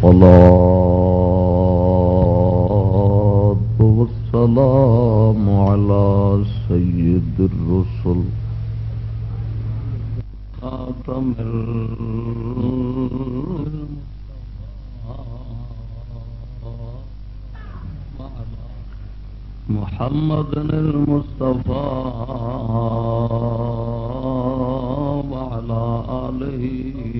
الصلاة والسلام على سيد الرسل. خاتم محمد المصطفى. وعلى آله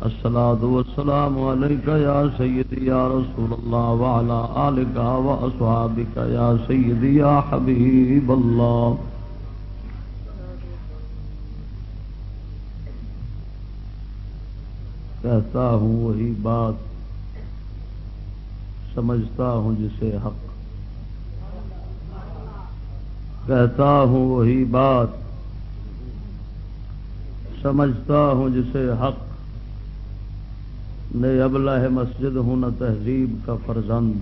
الصلاة والسلام عليك يا سيدي يا رسول الله وعلى آلك وأصحابك يا سيدي يا حبيب الله. کہتا ہوں وہی بات، سمجھتا ہوں جسے حق۔ کہتا ہوں وہی بات، سمجھتا ہوں جسے حق۔ نئے ابلہ مسجد ہوں نہ تہذیب کا فرزند۔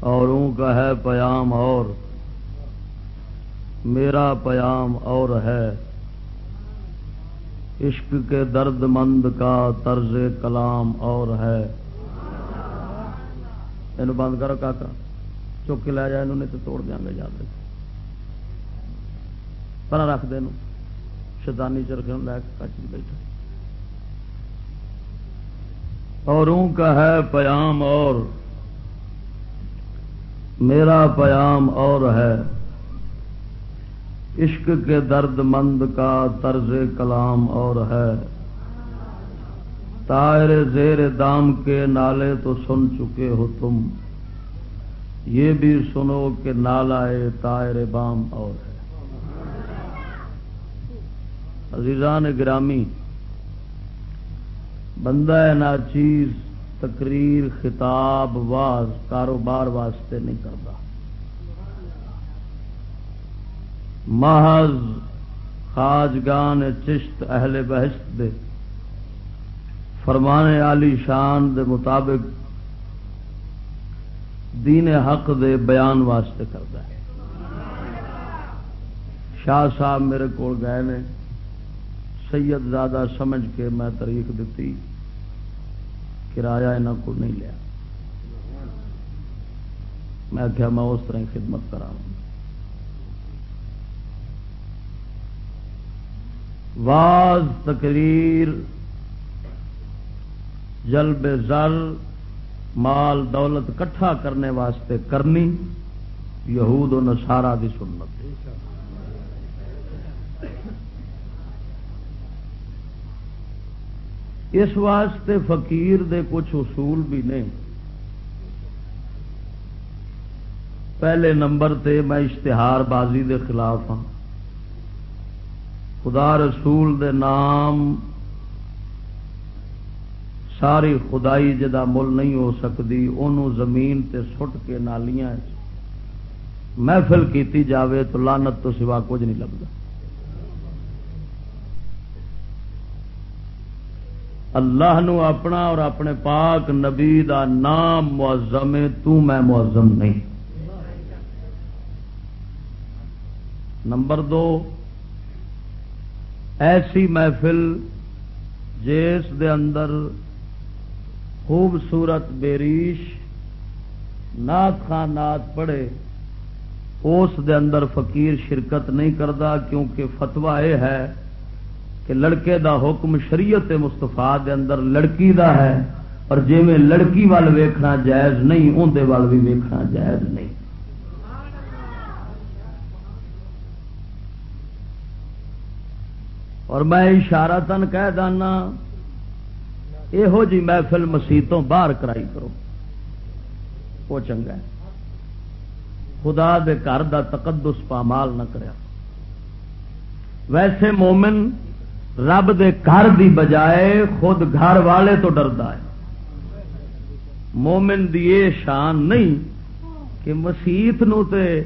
اوروں کا ہے پیام اور۔ میرا پیام اور ہے۔ عشق کے درد مند کا طرز کلام اور ہے۔ یہ بند کرو کاکا۔ چک کے لے جائے انہوں نے تو توڑ دیا گے جاتے پر رکھ دے شیطانی چرخے لے کے کچ بیٹھا۔ اوروں کا ہے پیام اور، میرا پیام اور ہے۔ عشق کے درد مند کا طرز کلام اور ہے۔ تائر زیر دام کے نالے تو سن چکے ہو تم۔ یہ بھی سنو کہ نالا تائر بام اور ہے۔ عزیزان گرامی، بندہ نا چیز، تقریر، خطاب، واز، کاروبار واسطے نہیں کرتا۔ محض خاجگان چشت اہل بہشت دے فرمانے علی شان دے مطابق دین حق دے بیان واسطے کرتا ہے۔ شاہ صاحب میرے کو گئے نے سید زیادہ سمجھ کے میں تاریخ دیتی، کرایہ یہاں کو نہیں لیا۔ میں کیا میں اس طرح خدمت کرا واز تقریر جلب زر مال دولت کٹھا کرنے واسطے کرنی، یہود و نسارا دی سنت۔ اس واسطے فقیر دے کچھ اصول بھی نے پہلے نمبر تے میں اشتہار بازی دے خلاف ہاں۔ خدا رسول دے نام ساری خدائی جدا مل نہیں ہو سکتی انہوں زمین تے سٹ کے نالیاں محفل کیتی جاوے تو لانت تو سوا کچھ نہیں لگتا اللہ نو اپنا اور اپنے پاک نبی دا نام معظم تو میں معظم نہیں۔ نمبر دو، ایسی محفل جس دے اندر خوبصورت بیریش نات خان نات پڑھے، اس دے اندر فقیر شرکت نہیں کرتا کیونکہ فتوا یہ ہے کہ لڑکے دا حکم شریعت مستفا دے اندر لڑکی دا ہے اور جی میں لڑکی وال ویکھنا جائز نہیں اندر وال بھی ویکھنا جائز نہیں۔ اور میں اشارہ تن کہہ دانا یہو جی محفل مسیتوں باہر کرائی کرو۔ وہ چنگا ہے۔ خدا دے گھر دا تقدس پامال نہ کریا۔ ویسے مومن رب دے گھر دی بجائے خود گھر والے تو ڈردا ہے۔ مومن دی یہ شان نہیں کہ مسیت نو تے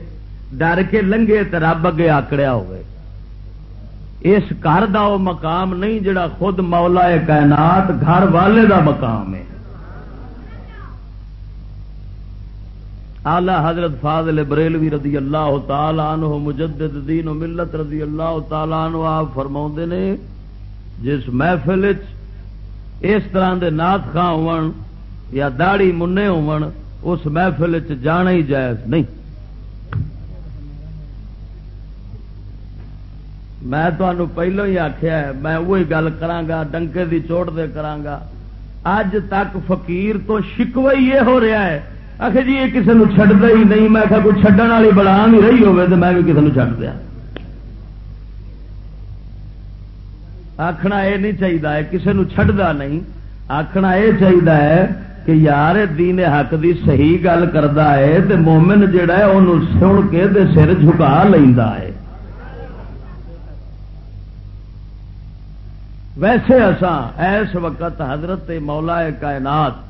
ڈر کے لنگے تے رب اگے آکڑیا ہوئے۔ اس گھر دا وہ مقام نہیں جڑا خود مولا کائنات گھر والے دا مقام ہے۔ آلہ حضرت فاضل بریلوی رضی اللہ تعالی عنہ مجدد دین و ملت رضی اللہ تعالی عنہ آپ فرما نے جس محفل اس طرح دے نات خاں ہون یا داڑی منے ہون، اس محفل جانا ہی جائز نہیں۔ میں تمہوں پہلو ہی آخیا ہے، میں وہی گل کرا ڈنکے کی چوٹ دے کرا اج تک فقیر تو شکوا ہی یہ ہو رہا ہے۔ آخر جی یہ کسی نے چڈتا ہی نہیں۔ میں کوئی چڈن والی بڑا ہی رہی ہوے تو میں بھی کسی چڈ دیا۔ آخنا یہ نہیں چاہیے کسی نے چڈتا نہیں۔ آخنا یہ چاہیے کہ یار دین حق دی صحیح گل کرتا ہے تو مومن جہا ہے انہوں سن کے سر جھکا لینا ہے۔ ویسے اساں ایس وقت حضرت مولا کائنات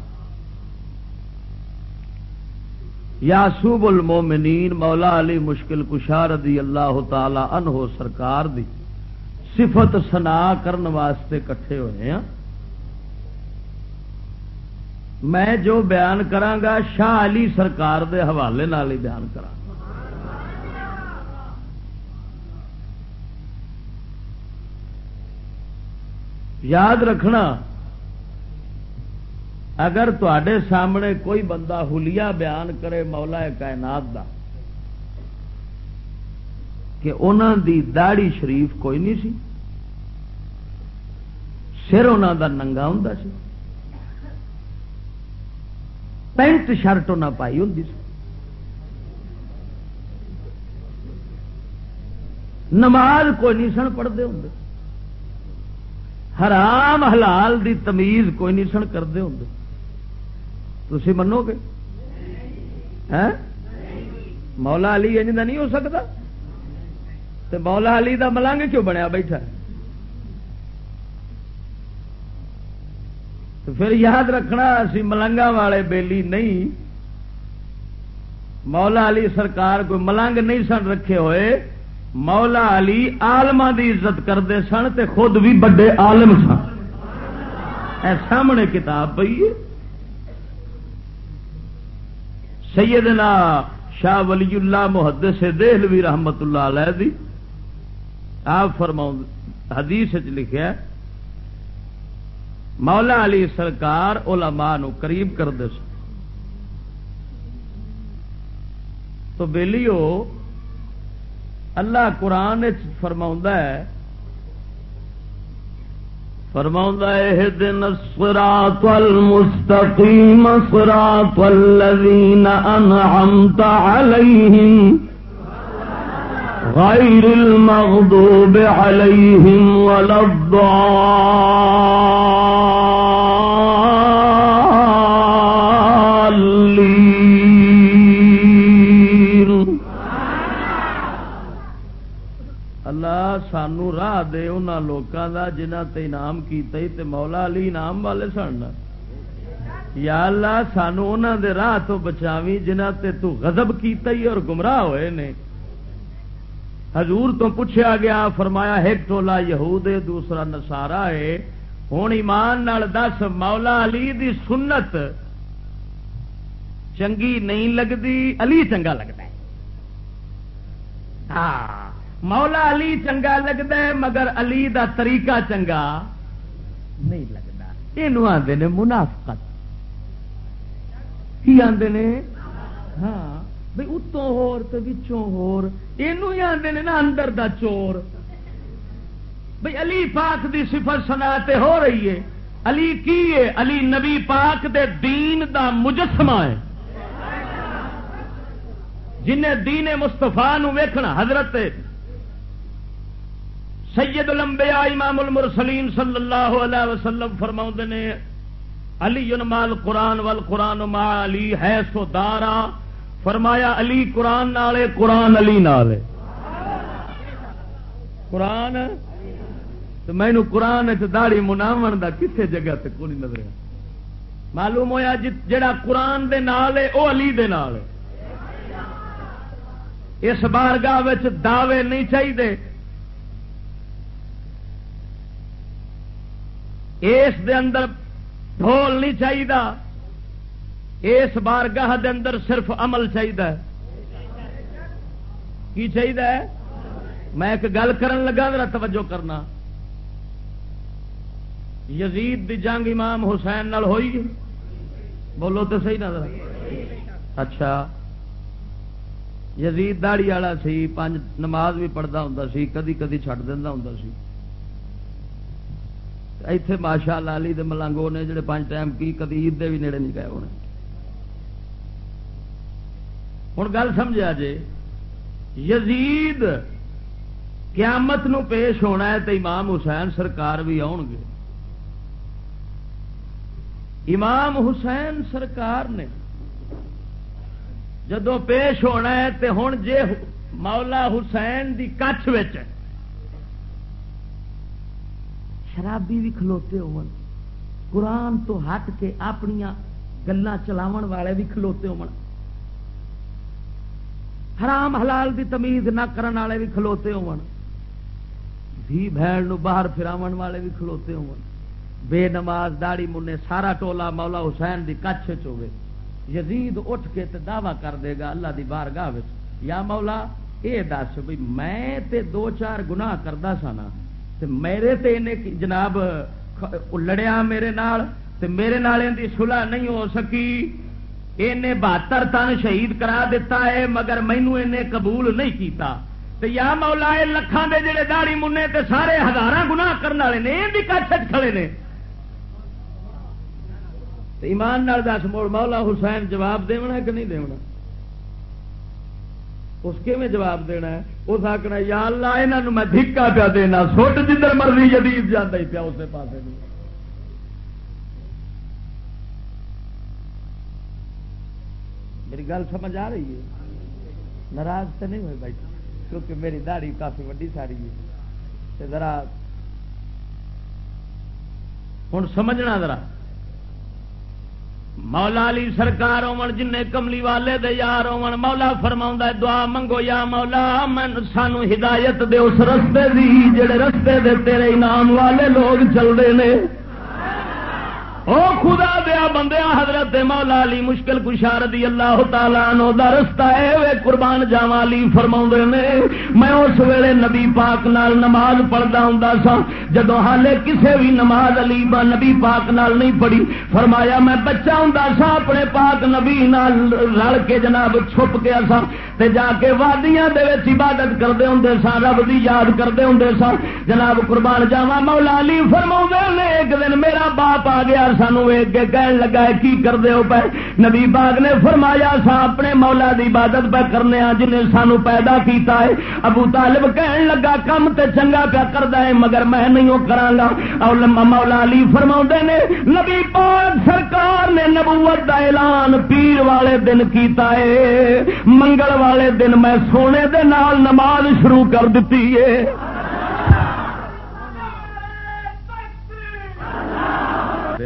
یاسوب المومنین مولا علی مشکل کشار رضی اللہ تعالی عنہ سرکار دی صفت سنا کرن واسطے کٹھے ہوئے ہیں میں جو بیان کرانگا شاہ علی سرکار دے حوالے نال ہی بیان کرا یاد رکھنا، اگر تے سامنے کوئی بندہ ہولیا بیان کرے مولا کائنات دا، کہ انہوں دی داڑی شریف کوئی نہیں سی۔ سر انہوں دا ننگا ہوں سی۔ پینٹ شرٹ انہیں پائی ہوں سی۔ نماز کوئی نہیں سن پڑھتے ہوں حرام حلال دی تمیز کوئی نہیں سن کرتے ہوں تھی منو گے ہاں؟ مولا علی انج نہیں ہو سکتا؟ تو مولا علی دا ملنگ کیوں بنیا بیٹھا؟ تو پھر یاد رکھنا، اسی ملنگا والے بیلی نہیں۔ مولا علی سرکار کوئی ملنگ نہیں سن رکھے ہوئے۔ مولا علی آلما دی عزت کرتے سن تے خود بھی بڑے آلم سن۔ اے سامنے کتاب پی سیدنا شاہ ولی اللہ محدث دہلوی رحمت اللہ علیہ دی۔ آپ فرما حدیث لکھا مولا علی سرکار علماء نو قریب کرتے سن۔ تو بیلیو اللہ قرآن فرما ہے فرما دن الصراط المستقيم صراط الذين أنعمت عليهم غير المغضوب عليهم ولا الضالين سانو راہ دے ان لوگوں کا جنہ تے انعام کیتا تے مولا علی انعام والے سن یا اللہ سانو انہوں دے راہ تو بچاوی جنہ تے تو غضب کیتا ہی اور گمراہ ہوئے نے حضور تو پوچھا گیا فرمایا ایک ٹولا یہود ہے دوسرا نسارا ہے ہوں ایمان نال دس مولا علی دی سنت چنگی نہیں لگتی علی چنگا لگتا ہے ہاں مولا علی چنگا لگتا ہے، مگر علی دا طریقہ چنگا نہیں لگتا یہ آتے نے منافقت۔ کی آتے نے؟ ہاں بھائی اتوں ہور یہ آتے نے نا اندر دا چور۔ بھائی علی پاک دی صفت سنا ہو رہی ہے۔ علی کی ہے؟ علی نبی پاک دے دین دا مجسمہ ہے۔ جنہیں دین مستفا ویکھنا، حضرت سید الانبیاء امام المرسلین صلی اللہ علیہ وسلم فرما نے، علی مال قرآن وال قرآن ما علی ہے سو دارا۔ فرمایا، علی قرآن نالے، قرآن علی نالے۔ قرآن؟ تو مینو قرآن داڑی مناو دا کتنے جگہ تے کو نہیں نظر معلوم ہوا جی جڑا قرآن دے نال ہے وہ علی دے نال ہے اس بارگاہ دعوے نہیں چاہیے اس دے اندر ڈھول نہیں چاہیے اس بارگاہ دے اندر صرف عمل چاہیے کی چاہیے میں ایک گل کرن لگا، ذرا توجہ کرنا۔ یزید دی جنگ امام حسین نال ہوئی۔ بولو تو صحیح نہ اچھا۔ یزید داڑی والا سی پانچ نماز بھی پڑھتا ہوں سی، کدی کدی چڈ دینا ہوں سی۔ اتے ماشا لالی دے ملنگو نے جڑے پانچ ٹائم کی کدی عید دے بھی نیڑے نہیں گئے ہونے۔ ہوں گل سمجھا جے، یزید قیامت نو پیش ہونا ہے تو امام حسین سرکار بھی آؤ گے۔ امام حسین سرکار نے جدو پیش ہونا ہے تو ہوں جے مولا حسین دی کچھ شرابی بھی کھلوتے ہو قرآن تو ہٹ کے اپنی گلا چلاو والے بھی کھلوتے ہو حرام حلال دی تمیز نہ کرن والے بھی کھلوتے ہو دھی بہن باہر فراو والے بھی کھلوتے ہو بے نماز داڑی منے سارا ٹولا مولا حسین دی کچھ ہوئے یزید اٹھ کے تے دعوی کر دے گا اللہ دی بار گاہ یا مولا، اے دس بھائی میں تے دو چار گناہ کردا سا نا۔ تے میرے تے انہیں جناب لڑیا میرے نال، تے میرے نال دی صلح نہیں ہو سکی۔ انہیں بہتر تن شہید کرا دیتا ہے، مگر مینو انہیں قبول نہیں کیتا۔ تے یا مولا، اے لکھان دے جڑے داڑی منے تے سارے ہزار گناہ کرنے والے نے یہ بھی کچھ کھڑے نے۔ ایمان نال دس موڑ مولا حسین جواب دینا کہ نہیں دینا اس کے میں جواب دینا ہے؟ اس آخنا یا اللہ یہاں میں دھکا پیا دینا، سٹ جدھر مرضی جدید جانا ہی پیا اس پاس میری گل سمجھ آ رہی ہے؟ ناراض تو نہیں ہوئے بھائی؟ کیونکہ میری داڑھی کافی وڈی ساری ہے۔ ذرا ہوں سمجھنا ذرا۔ مولا علی سرکار جن کملی والے دے یار مولا فرما دعا منگو یا مولا، من سانو ہدایت دے اس رستے دی، جڑے رستے دے تیرے انعام والے لوگ چلتے نے۔ او خدا دیا بندیا حضرت مولا علی مشکل کشار دی اللہ تعالیٰ نو دا رستہ ہے وے قربان جاوا علی فرما نے، میں اس ویلے نبی پاک نال نماز پڑھتا ہوں سا جدو حالے کسے بھی نماز علی با نبی پاک نال نہیں پڑھی، فرمایا میں بچہ ہوں سا، اپنے پاک نبی نال رل کے جناب چھپ گیا سا، تے جا کے وادیاں دے وچ عبادت کرتے ہوں سا، رب دی یاد کرتے ہوں سا۔ جناب قربان جاوا مولا علی فرما نے، ایک دن میرا باپ آ گیا سانو ویگ کے کہن لگا ہے، کی کر دے ہو پہ نبی باغ نے فرمایا، سا اپنے مولا دی عبادت پہ کرنے ہاں جنہیں سانو پیدا کیتا ہے۔ ابو طالب کہن لگا، کم تے چنگا پیا کردا ہے، مگر میں نہیں وہ کراں گا۔ اور مولا علی فرما نے، نبی پاک سرکار نے نبوت دا اعلان پیر والے دن کیتا ہے۔ منگل والے دن میں سونے دے نال نماز شروع کر دیتی ہے۔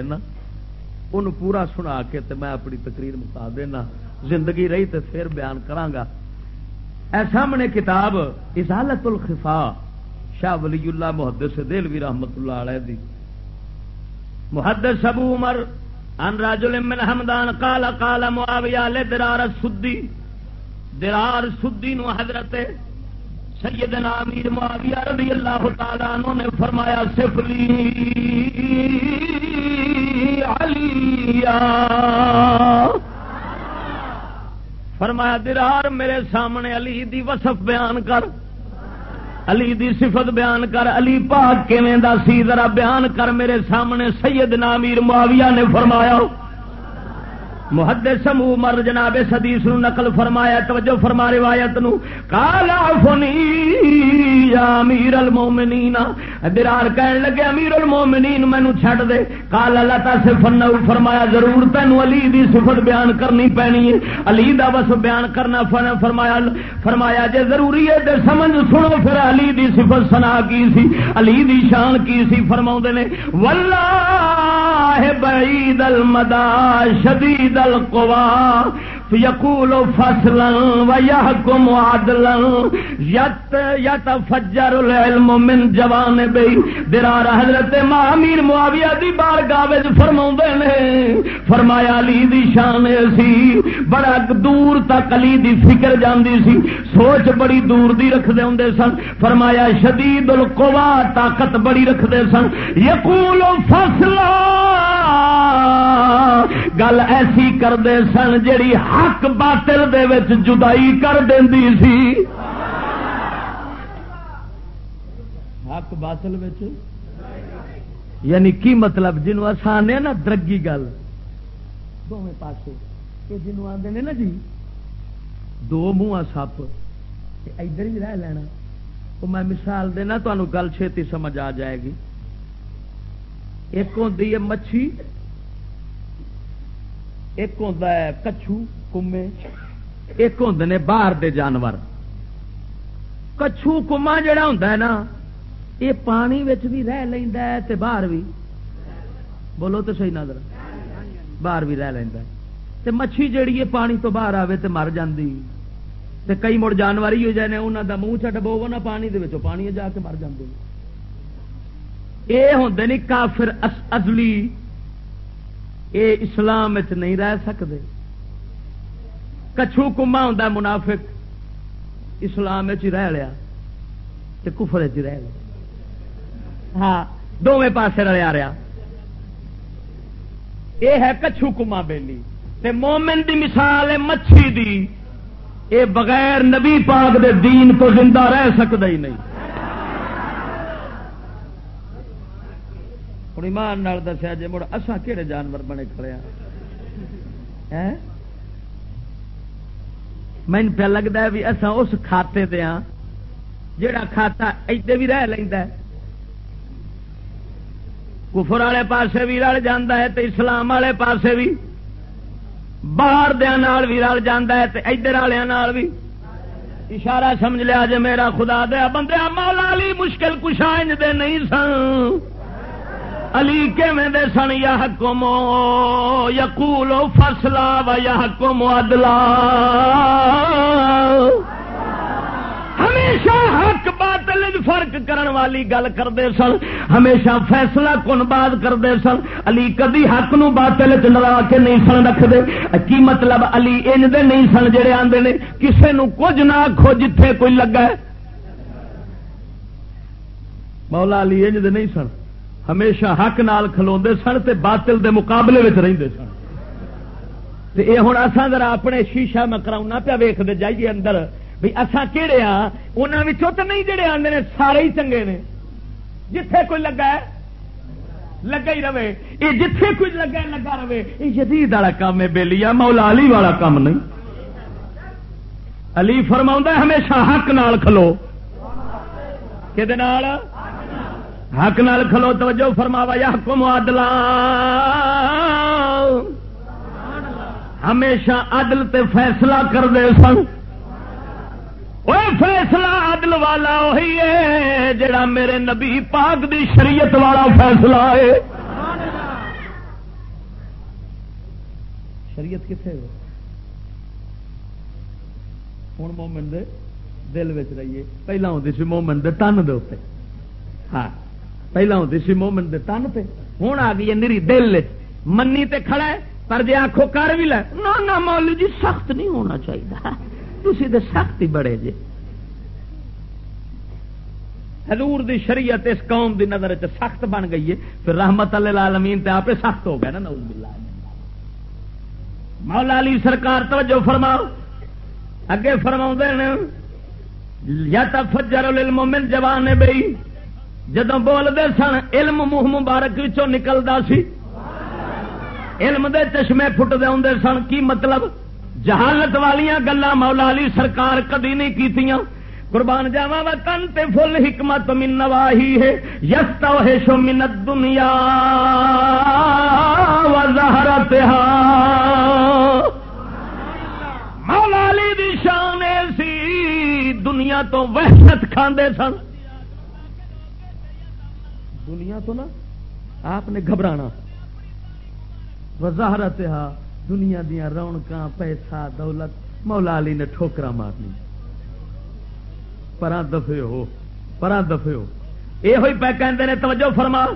دینا ان پورا سنا کے تے میں اپنی تقریر مکا دینا۔ زندگی رہی تے پھر بیان کرانگا اے سامنے کتاب ازالت الخفا، شاہ ولی اللہ محدث دلوی رحمت اللہ علیہ دی۔ محدث ابو عمر ان راجل من حمدان قال قال معاویہ لدرار سدی درار سدی نو حضرت سیدنا امیر معاویہ رضی اللہ تعالیٰ عنہ نے فرمایا، سفلی۔ علی فرمایا، درار میرے سامنے علی دی وصف بیان کر۔ علی دی صفت بیان کر۔ علی پاک کیویں دا سی؟ ذرا بیان کر میرے سامنے سیدنا امیر معاویہ نے فرمایا محدث سمو مر جناب سدیس نو نقل فرمایا، توجہ فرما روایت نو۔ کالا فنی یا امیر المومنین درار کہن لگے، امیر المومنین مینو چھڈ دے. کالا لتا سے فنو فرمایا، ضرور تینو علی دی صفت بیان کرنی پینی ہے۔ علی دا بس بیان کرنا فرمایا فرمایا جے ضروری ہے تے سمجھ سنو پھر علی دی صفت سنا کی سی، علی دی شان کی سی۔ فرماوندے نے، واللہ بعید المدا شدید دل القوا یقول فصلا و یحکم عدلا. یت یتفجر العلم من جوانبی. درار حضرت امیر معاویہ دی بارگاہ وچ فرماوندے نے. فرمایا، علی دی شان سی. بڑا دور تک علی دی فکر جاندی سی. سوچ بڑی دور دی رکھدے ہوندے سن. فرمایا، شدید القوا طاقت بڑی رکھدے سن. یقول فصلا. گل ایسی کردے سن جڑی حق باطل دے وچ جدائی کر دینی سی۔ حق باطل وچ؟ یعنی کی مطلب؟ جنوب آسان ہے نا درگی گل۔ دونوں پاس یہ جنوب آدھے نا جی دو منہ سپ۔ ادھر ہی رہ لینا۔ وہ میں مثال دینا تمہیں گل چھتی سمجھ آ جائے گی۔ ایک ہوتی ہے مچھی۔ ایک ہوتا ہے کچھو، کمے۔ ایک ہوں نے باہر دے جانور۔ کچھو کما جڑا ہوں نا، یہ پانی بھی رہ لینا تے باہر بھی۔ بولو تو صحیح نظر۔ باہر بھی رہ لینا تے مچھی جیڑی ہے پانی تو باہر آئے تو مر جاندی۔ تے کئی مڑ جانور ہی ہو جائے انہوں دا منہ چڈبو نا پانی دے پانی جا کے مر جاندے۔ یہ ہوں نہیں کافر ازلی۔ یہ اسلام نہیں رہ سکتے کچھو کما ہوں منافق۔ اسلام رہ لیا کفر چ رہ لیا۔ ہاں دونوں پاسے رلیا رہا یہ ہے کچھو کما بیلی۔ تے مومن دی مثال ہے مچھی دی۔ اے بغیر نبی پاک دے دین تو زندہ رہ سکتا ہی نہیں۔ ہوں، ایمان دسیا جی مڑ اصا کہڑے جانور بنے کھڑے ہاں؟ ہیں؟ من پہ لگتا ہے بھی اصا اس کھاتے دے ہاں جڑا کھاتا ادے بھی رہ لینا کفر والے پاسے بھی رل جانا ہے تو اسلام والے پاسے بھی باہر دیا بھی رل جانا ہے تو ادھر والوں بھی اشارہ سمجھ لیا جی میرا خدا دیا بندے مولا علی مشکل کشا دے نہیں سن علی دے سن یا حکم یقول فصلا و یا حکم ادلا ہمیشہ حق باطل فرق کرن والی گل کرتے سن، ہمیشہ فیصلہ کن بات کرتے سن۔ علی کدی حق نو باطل چ نلا کے نہیں سن رکھتے کی مطلب علی انج دے نہیں سن جڑے آندے نے۔ کسے نو کچھ نہ آخو جتھے کوئی لگا ہے۔ مولا علی انج دے نہیں سن۔ ہمیشہ حق نال کھلو سن تے باطل دے مقابلے رہتے سن۔ یہ ہوں اصا ذرا اپنے شیشا میں کراؤنا پیا ویختے جائیے اندر۔ بھی اصا کہڑے ہاں؟ انہوں تو نہیں جڑے آتے ہیں سارے ہی چنگے نے۔ جتھے کوئی لگا ہے، لگا ہی رہے۔ یہ جتھے کوئی لگا لگا رہے۔ یہ جدید والا کام ہے بےلی مولا علی والا کام نہیں۔ علی فرما ہمیشہ حق نال کھلو۔ کہ حق نال کھلو توجہ فرماوا، یا حکم عدلا ہمیشہ عدل تے فیصلہ کرتے سن۔ فیصلہ عدل والا وہی ہے جڑا میرے نبی پاک دی شریعت والا فیصلہ ہے۔ شریعت کتنے ہوں مومن دے دل رہیے۔ پہلا ہوتی سی مومن دے تن دے ہاں۔ پہلے ہوتی سی مومن دے تن پہ ہوں آ گئی نری دل منی تے کھڑا ہے، پر جی آخو کر بھی لے۔ نہ مول جی سخت نہیں ہونا چاہیے تھی تو سخت ہی بڑے جی حضور دی شریعت اس قوم دی نظر سخت بن گئی ہے۔ پھر رحمت اللہ تے آپ سخت ہو گیا نا، نعوذ باللہ۔ مولا علی سرکار توجہ فرماؤ۔ اگے فرما یا تفجر المومن جوان بئی جدو بولتے سن، علم منہ مبارک نکلتا سی۔ علم دے چشمے فٹتے ہوں سن، کی مطلب؟ جہالت والیاں گلا مولا علی سرکار کدی نہیں کی قربان جاوا و کن تے فل حکمت من نواہی ہے۔ یس تو شو منت دنیا و زہرتہا۔ مولا علی دی شان سی دنیا تو وحشت کھاندے سن۔ دنیا تو نا آپ نے گھبرانا۔ وزارت دنیا دیا رونق پیسہ، دولت، مولا علی نے ٹھوکرا مارنی پرا دفے ہو پرا دفے ہو۔ یہ ہوئی پہ کہتے ہیں توجہ فرما۔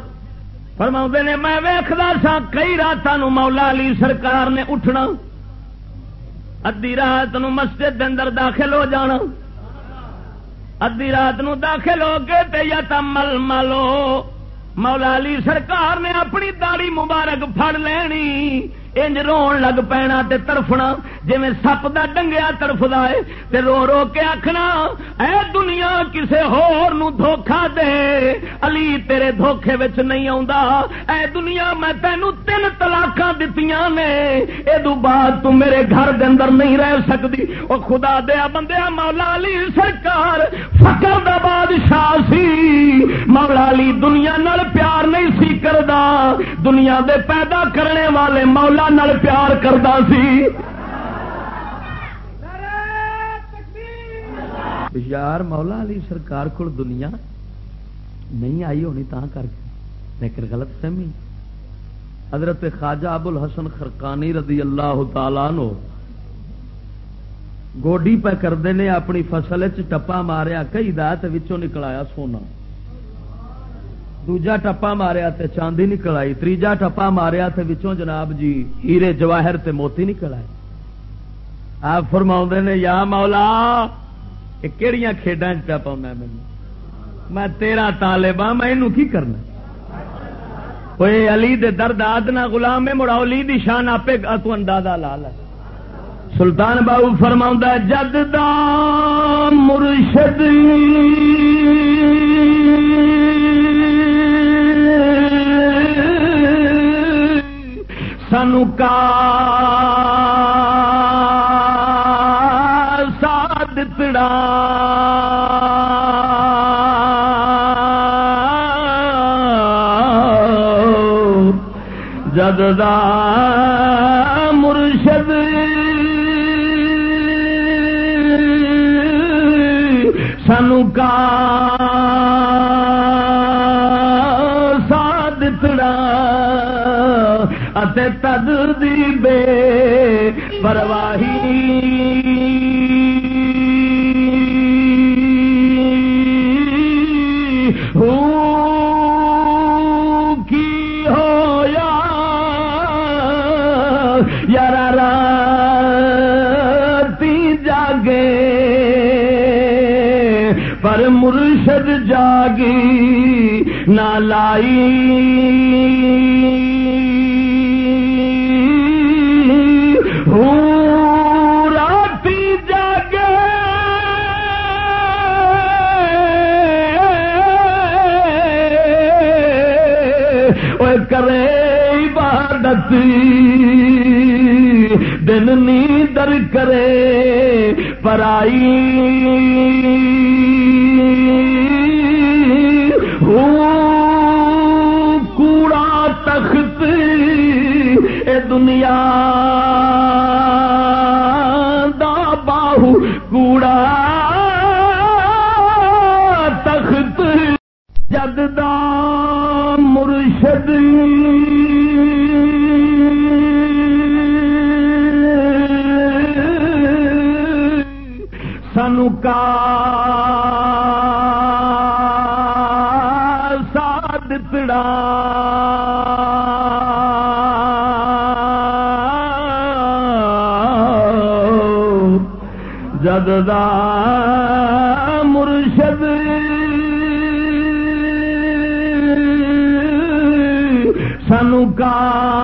فرما نے، میں ویخلا سا، کئی رات مولا علی سرکار نے اٹھنا۔ ادی رات نو مسجد اندر داخل ہو جانا۔ ادی رات نو داخل ہو کے یا تمل ملو۔ مولا علی سرکار نے اپنی داڑی مبارک پھڑ لینی انج رون لگ پینا تے تڑفنا جی سپ دا ڈنگیا تڑفدا ہے، تے رو رو کے آخنا اے دنیا کسے ہور نو دھوکھا دے، علی تیرے دھوکھے وچ نہیں آوندا، اے دنیا میں تینو تین طلاقاں دتیاں نے اے دو بعد تو میرے گھر دے اندر نہیں رہ سکدی۔ او خدا دیا بندیا، مولا علی سرکار فقر دا بادشاہ سی۔ مولا علی دنیا نال پیار نہیں سی کردا۔ دنیا دے پیدا کرنے والے مولا نال پیار کرتا سی۔ یار مولا علی سرکار کو دنیا نہیں آئی ہونی تا کر کے، لیکن غلط فہمی۔ حضرت خواجہ ابو الحسن خرکانی رضی اللہ تعالی نو گوڈی پہ کرتے نے اپنی فصل ٹپا ماریا، کئی دات نکلایا سونا۔ دوجا ٹپا ماریا تے چاندی نکل آئی تیجا ٹپا ماریا تے وچوں جناب جی ہیرے جواہر تے موتی نکل آئے آپ فرما نے یا مولا کہڑی کھیڈا چا پاؤں مینو میں تیرا طالبا میں کی کرنا کوئی علی دے درد آدنا غلام میں مڑا علی دی شان آپ تو اندازہ لا لا سلطان بابو فرما جد دا مرشد سانو کا ساد تڑا جد مرشد سانو کا تد دی بے پرواہی کی ہو یار جاگے پر مرشد جاگی نہ لائی کرے عبادت، دن نیندر کرے پرائی۔ کوڑا تخت اے دنیا دا باہو۔ کوڑا تخت جد کا ساتھ جددا مرشد سنو کا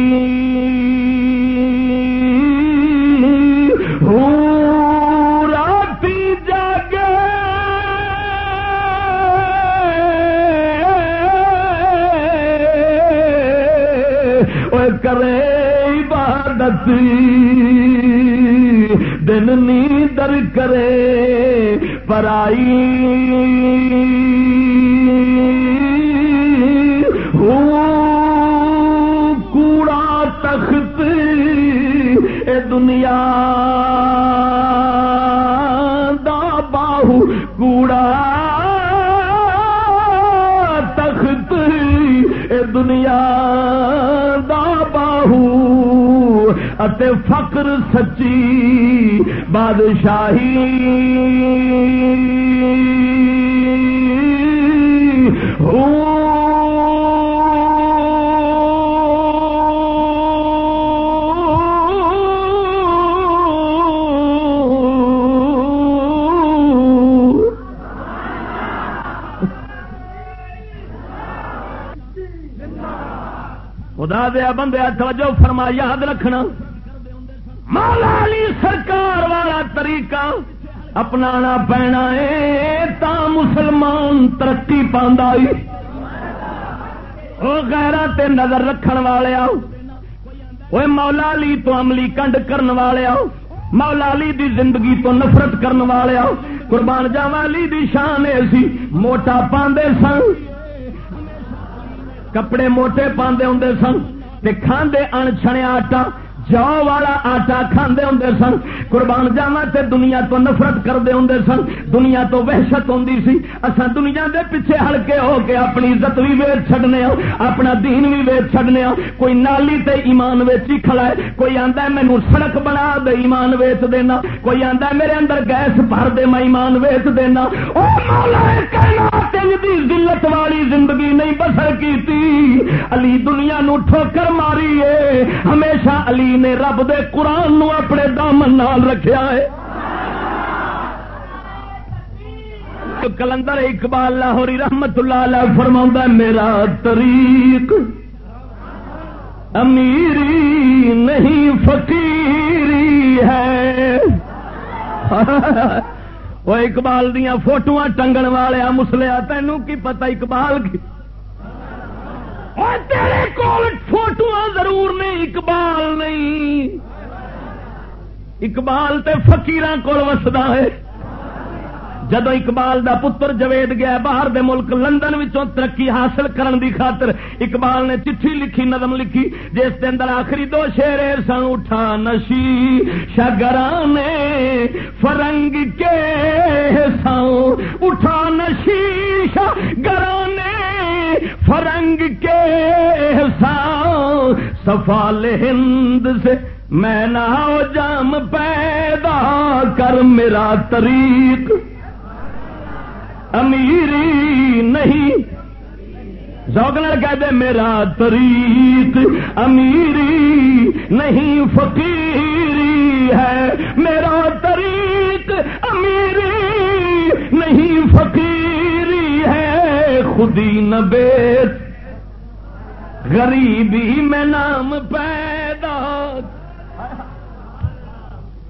عبادت دن نیدر کرے پرائی دنیا دا باہو کوڑا تخت اے دنیا اتے فقر سچی بادشاہی۔ خدا دیا بندے توجہ فرما یاد رکھنا۔ مولا علی سرکار والا طریقہ اپنا پینا ہے، تا مسلمان ترقی پاندا غیرہ تے نظر رکھن والے آؤ۔ وہ مولا علی تو عملی کنڈ کرن والے آؤ۔ مولا علی دی زندگی تو نفرت کرن والے آؤ۔ قربان جاوا علی دی شان ایسی موٹا پاندے سن۔ کپڑے موٹے پاندے ہوں سن۔ کھاندے ان چھنے آٹا جو والا آٹا کھاندے ہوں سن، قربان جاوا تے دنیا تو نفرت کرتے ہوں سن۔ دنیا تو وحشت ہوں سی۔ اصا دنیا دے پیچھے ہلکے ہو کے اپنی عزت بھی ویچ چڈنے ہو، اپنا دین بھی ویچ چڈنے ہو۔ کوئی نالی تے ایمان ویچی کھڑا ہے، کوئی آندا ہے مینو سڑک بنا دے، ایمان ویچ دینا۔ کوئی آندا ہے میرے اندر گیس بھر دے، میں ایمان ویچ دینا۔ او مولا دی ذلت والی زندگی نہیں بسر کی علی دنیا نو ٹھوکر ماری ہے ہمیشہ علی نے رب دے قرآن نو اپنے دامن نال رکھیا ہے۔ کلندر اقبال لاہوری رحمت اللہ علیہ فرما میرا طریق امیری نہیں، فقیری ہے۔ وہ اقبال دیا فوٹو ٹنگن والے مسلیا، تینوں کی پتہ اقبال کی؟ تیرے کول فوٹو ضرور نہیں اقبال نہیں۔ اقبال تے فکیر کول وسدا ہے۔ جدو اقبال دا پتر جوید گیا باہر دے ملک لندن وچوں ترقی حاصل کرن دی خاطر، اقبال نے چٹھی لکھی، نظم لکھی، جس کے اندر آخری دو شیر سن، اٹھا نشی شگرانے فرنگ کے ساؤ اٹھا نشی شگرانے فرنگ کے ساؤ سفال ہند سے میں نہ جام پیدا کر، میرا طریق۔ امیری نہیں۔ زوگنر کہہ دے میرا طریق۔ امیری نہیں، فقیری ہے۔ میرا طریق امیری نہیں، فقیری ہے۔ خودی نبیت غریبی میں نام پیدا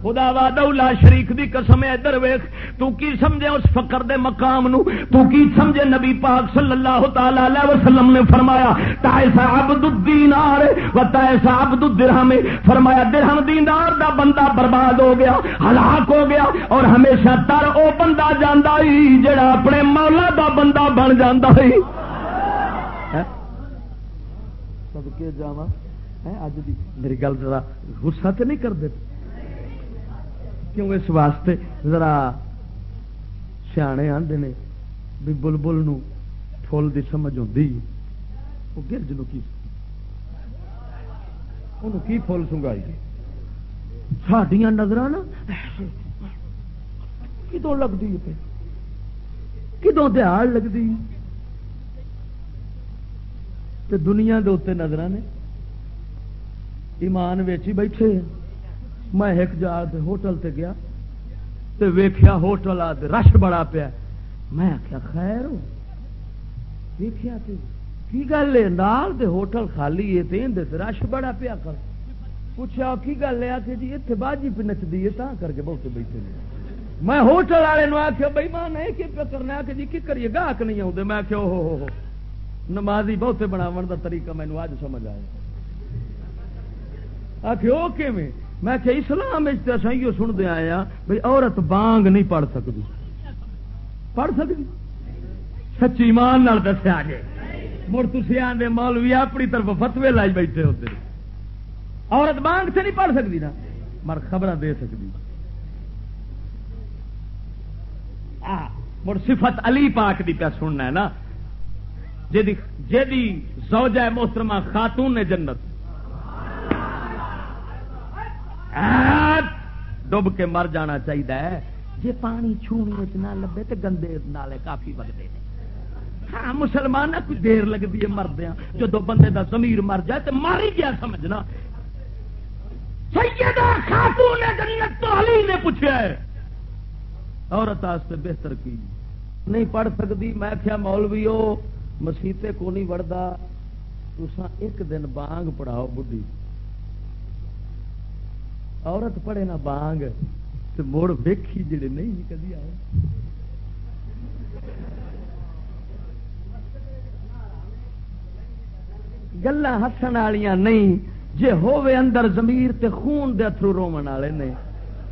خدا وا دولا شریف دی قسم ادھر ویخ تو کی سمجھے اس فقر دے مقام نو؟ تو کی سمجھے نبی پاک صلی اللہ تعالی علیہ وسلم نے فرمایا تائسا عبد الدینار و تائسا عبد الدرہم۔ فرمایا، درہم دینار دا بندہ برباد ہو گیا، ہلاک ہو گیا اور ہمیشہ تر او بندہ جاندا ہی، جڑا اپنے مولا دا بندہ بن جاندا ہی۔ ہاں؟ سب کے جاواں ہاں، اج دی۔ میری گل ذرا غصہ تے نہیں کر دے کیوں اس واسطے؟ ذرا سیانے آدھے نے بھی بلبل فل دی سمجھ ہوتی وہ گرج نو کی انہوں کی فل سنگائی؟ سڈیا نظر نا کدو لگتی ہے کدو دہاڑ لگتی دنیا کے اتنے نظر نے ایمان ویچی بیٹھے ہیں۔ میں ایک جا ہوٹل تے گیا تے ویخیا ہوٹل آ رش بڑا پیا میں آخیا خیر ویخیا کی گل ہے؟ نال دے ہوٹل خالی ہے رش بڑا پیا کر۔ پوچھا کی گل ہے؟ کہ جی اتنے باجی پہ نچتی ہے تا کر کے بہت بیٹھے میں ہوٹل والے آخیا بھائی ماں نے کی کرنا؟ کہ جی کی کریے؟ گاہک نہیں آتے میں آخیا ہو ہو نمازی بہتے بناو کا طریقہ مینو اج سمجھ آیا۔ آخ میں کہ اسلام یہ سنتے آئے بھائی عورت بانگ نہیں پڑھ سکتی. پڑھ سکتی؟ سچی ایمان دسیا گے مڑ تھی آدھے مولوی اپنی طرف فتوے لائی بیٹھے ہوتے۔ عورت بانگ سے نہیں پڑھ سکتی نا مر خبر دے سکتی۔ مڑ صفت علی پاک دی پیا سننا ہے نا جی زوجہ محترمہ خاتون نے جنت۔ ڈب کے مر جانا چاہیے جی پانی چھونی نہ لبے تو گندے نالے کافی وگتے ہیں۔ ہاں مسلمان کچھ دیر لگتی ہے مردیا جدو بندے دا ضمیر مر جائے تو مار ہی گیا، سمجھنا؟ خاتون جنت تو علی نے پوچھا ہے۔ عورت بہتر کی؟ نہیں پڑھ سکتی میں کیا مولوی ہو مسیطے کو نہیں وڑتا تسا ایک دن بانگ پڑھاؤ، بڈھی۔ عورت پڑھے نہ بانگ تو مڑ ویکھی جڑے نہیں کدی آئے۔ گلا ہسن والیا نہیں، جے ہووے اندر زمیر تے خون دے اترو رومن والے نے،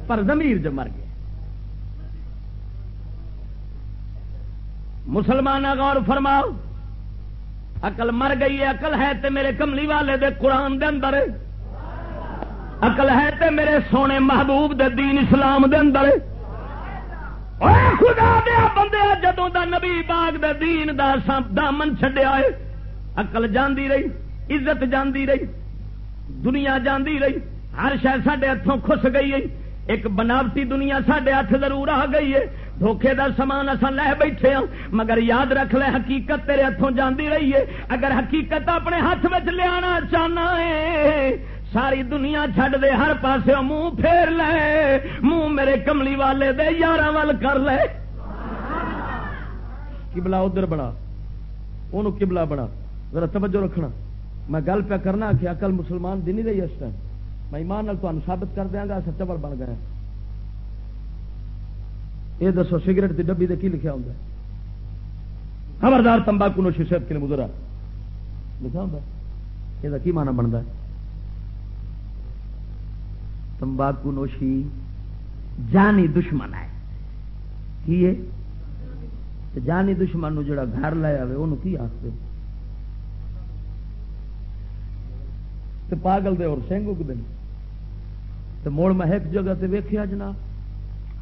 پر زمیر جو مر گئے۔ مسلمان غور فرماؤ اقل مر گئی ہے اقل ہے تے میرے کملی والے دے قرآن دے اندر۔ اقل ہے تے میرے سونے محبوب دے دین اسلام دے اندر۔ خدا دیا بندے، جدوں دا نبی باغ دے دین دا دامن چڈیا ہے اقل جاندی رہی، عزت جاندی رہی، دنیا جاندی رہی۔ ہر شاید سڈے ہاتھوں خس گئی ہے۔ ایک بناوٹی دنیا سڈے ہاتھ ضرور آ گئی ہے۔ دھوکھے دا سامان اصل لے بیٹھے ہوں مگر یاد رکھ لے، حقیقت تیرے ہاتھوں جاندی رہی ہے۔ اگر حقیقت اپنے ہاتھ میں لیا چاہنا ہے ساری دنیا چھڈ دے، ہر پاسے منہ پھیر لے۔ منہ میرے کملی والے دے یار ول کر لے۔ کبلا ادھر بڑا وہ کبلا بڑا ذرا توجہ رکھنا۔ میں گل پہ کرنا کہ اکل مسلمان دن ہی رہی اس ٹائم۔ میں ایمان تمہیں ثابت کر دیا گا سچا بن گیا یہ دسو، سگریٹ کی ڈبی کی لکھا ہوں خبردار تمباکو نوشی صحت کے لیے مدرا لکھا ہوں یہ مانا بنتا ہے؟ تمباکو نوشی جانی دشمن ہے۔ کی ہے؟ جانی دشمن نو جڑا گھر لایا ہوئے انہوں کی آخر پاگل دے اور سنگ اگتے تو موڑ میں ایک جگہ سے ویخیا جنا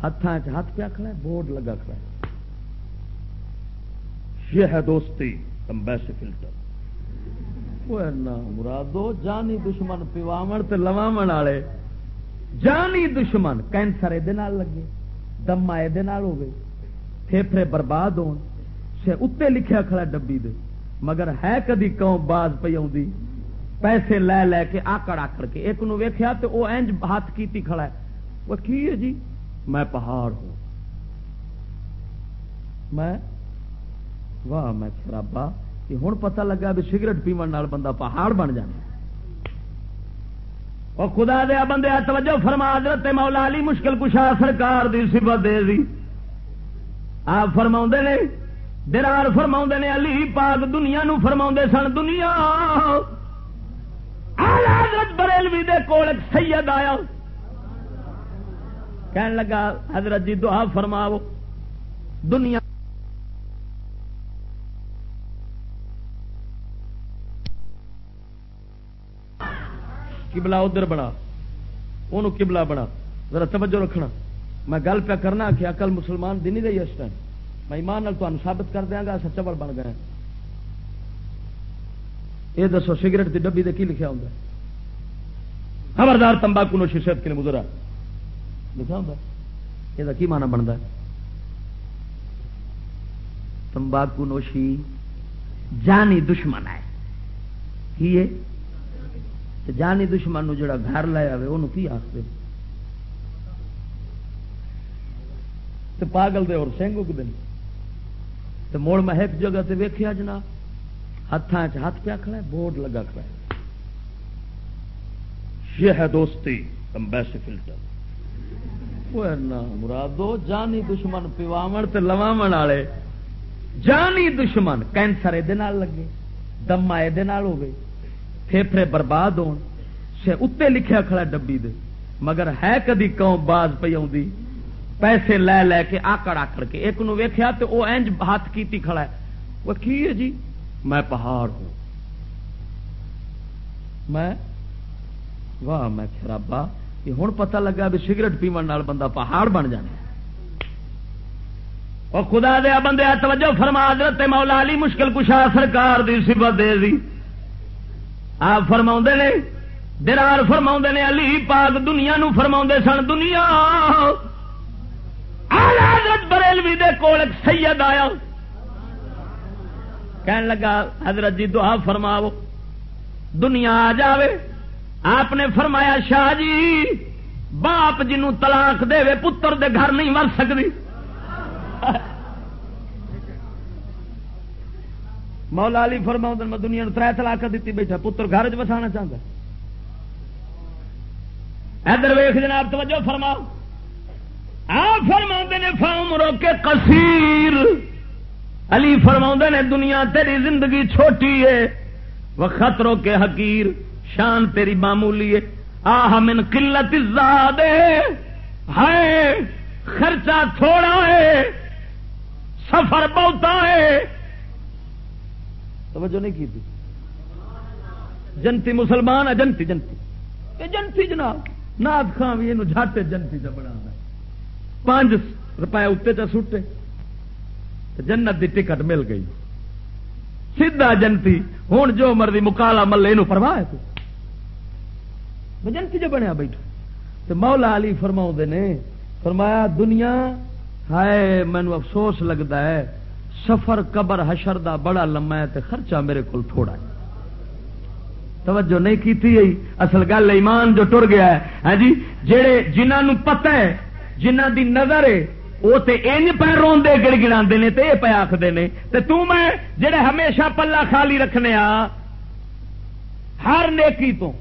ہاتھوں ہاتھ پیا کھڑا بورڈ لگا کھڑا ہے۔ یہ ہے دوستی کمبیس فلٹر۔ مرادو، جانی دشمن پیواو لواو والے۔ جانی دشمن کینسر یہ لگے دما یہ ہوگی پھیپڑے برباد ہو اتنے لکھیا کھڑا ڈبی دے۔ مگر ہے کدی قوم باز پی آ پیسے لے لے کے آکڑ آکڑ کے۔ ایک نو ویخیا تو وہ اینج ہاتھ کیتی کھڑا ہے۔ وہ کی ہے جی؟ میں پہاڑ ہوں۔ میں، واہ میں خرابا کہ ہوں پتہ لگا بھی سگریٹ پیمن بندہ پہاڑ بن جانا وہ خدا دیا بندے توجہ فرما دے مولا علی مشکل کشا سرکار دی سفت دے دی۔ آپ فرما نے، درار فرما نے، علی پاک دنیا نو فرما سن، دنیا۔ حضرت بریلوی دے کول ایک سید آیا۔ کہن لگا، حضرت جی دعا فرماو دنیا کبلا ادھر بنا۔ وہ کبلا بنا۔ ذرا توجہ رکھنا۔ میں گل پہ کرنا کہ اکل مسلمان دن ہی رہی اس ٹائم میں ایمان ثابت کر دیا گا، سچا بڑ بن گیا۔ یہ دسو، سگریٹ کی ڈبی کی لکھا ہوں خبردار تمباکو نوشی صحت کے لیے مزرا لکھا ہوں یہ کی مانا بنتا ہے؟ تمباکو نوشی جانی دشمن ہے۔ کی ہے؟ جانی دشمن جڑا گھر لایا وہ کی آخر پاگل دے اور سنگ اگتے تو مڑ میں ایک جگہ سے ویخیا جناب ہاتھ ہاتھ پیا کھڑا بورڈ لگا کھڑا ہے۔ یہ ہے دوستی امبیسی فلٹر مرادو، جانی دشمن پیواو لواو والے جانی دشمن کینسر یہ لگے دما یہ ہوگی فیفڑے برباد ہون سے اتنے لکھیا کھڑا ڈبی دے۔ مگر ہے کدی قوم باز پی آ پیسے لے لے کے آکڑ آکڑ کے۔ ایک نو ویخیا تو وہ اینج ہاتھ کیتی کھڑا ہے۔ وہ کی ہے جی؟ میں پہاڑ ہوں۔ میں؟ واہ، میں خرابا یہ ہوں پتہ لگا بھی سگریٹ پیو بندہ پہاڑ بن جانا اور خدا دیا بندے، توجہ فرما دے مولا علی مشکل کشا سرکار دی سفت دے دی۔ آپ فرما نے، درار فرما نے، علی پاک دنیا نو فرما سن دنیا۔ حضرت بریلوی دے کول ایک سید آیا۔ کہن لگا، حضرت جی دعا فرماو دنیا آ جاوے۔ آپ نے فرمایا، شاہ جی باپ جنوں طلاق دے وے، پتر دے گھر نہیں مر سکتی مولا علی فرما میں دنیا تر طلاق دیتی بیٹھا، پتر گھر چ بسانا چاہتا ادھر ویخ جناب، توجہ فرماؤ۔ آپ فرما نے فام روکے کثیر علی فرما نے، دنیا تیری زندگی چھوٹی ہے وہ خطروں کے حقیر، شان تیری معمولی ہے۔ آہ، من قلت زاد ہے خرچہ تھوڑا ہے، سفر بہتا ہے۔ توجہ نہیں کی تھی؟ جنتی مسلمان ہے، جنتی جنتی۔ جنتی جناب ناد خان بھی یہ جھاٹے جنتی سے بنا پانچ روپئے اتنے چ سٹے جنت دی ٹکٹ مل گئی۔ سیدا جنتی ہوں جو مرضی مکالا ملے یہ پرواہ جنتی جو بنیا بیٹھا۔ تو مولا علی فرما نے، فرمایا دنیا، ہائے، مینو افسوس لگتا ہے۔ سفر، قبر، حشر دا بڑا لما ہے تے خرچہ میرے کو تھوڑا ہے۔ توجہ نہیں کی اصل گل ایمان جو ٹر گیا ہے۔ ہاں جی جہے جنہوں پتہ ہے جنہ دی نظر ہے، وہ پہ روندے گڑ گڑا نے پہ آخر نے۔ تو میں جڑے ہمیشہ پلا خالی رکھنے آ، ہر نیکی تو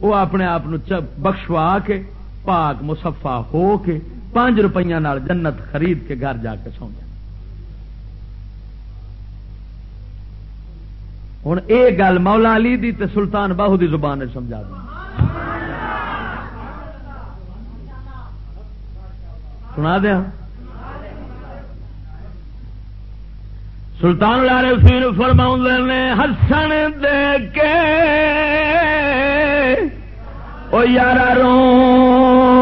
وہ اپنے آپ بخشوا کے، پاک مسفا ہو کے پانچ روپیہ جنت خرید کے گھر جا کے سو جائے۔ ہوں یہ گل مولا علی دی تے سلطان باہو دی زبان نے سمجھا دوں سنا دیا ہاں؟ سلطان لارے فیر فرما نے ہسن دے کے، او یار رو۔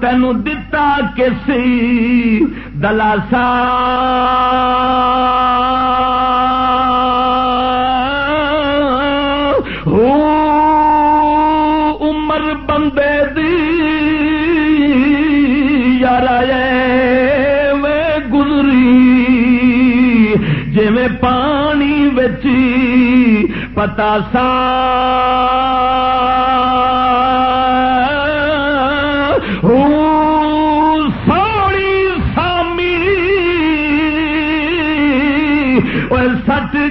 تینوں دتا کسی دلاسا عمر بندے دی یار میں گزری۔ جی میں پانی بچی پتا سا۔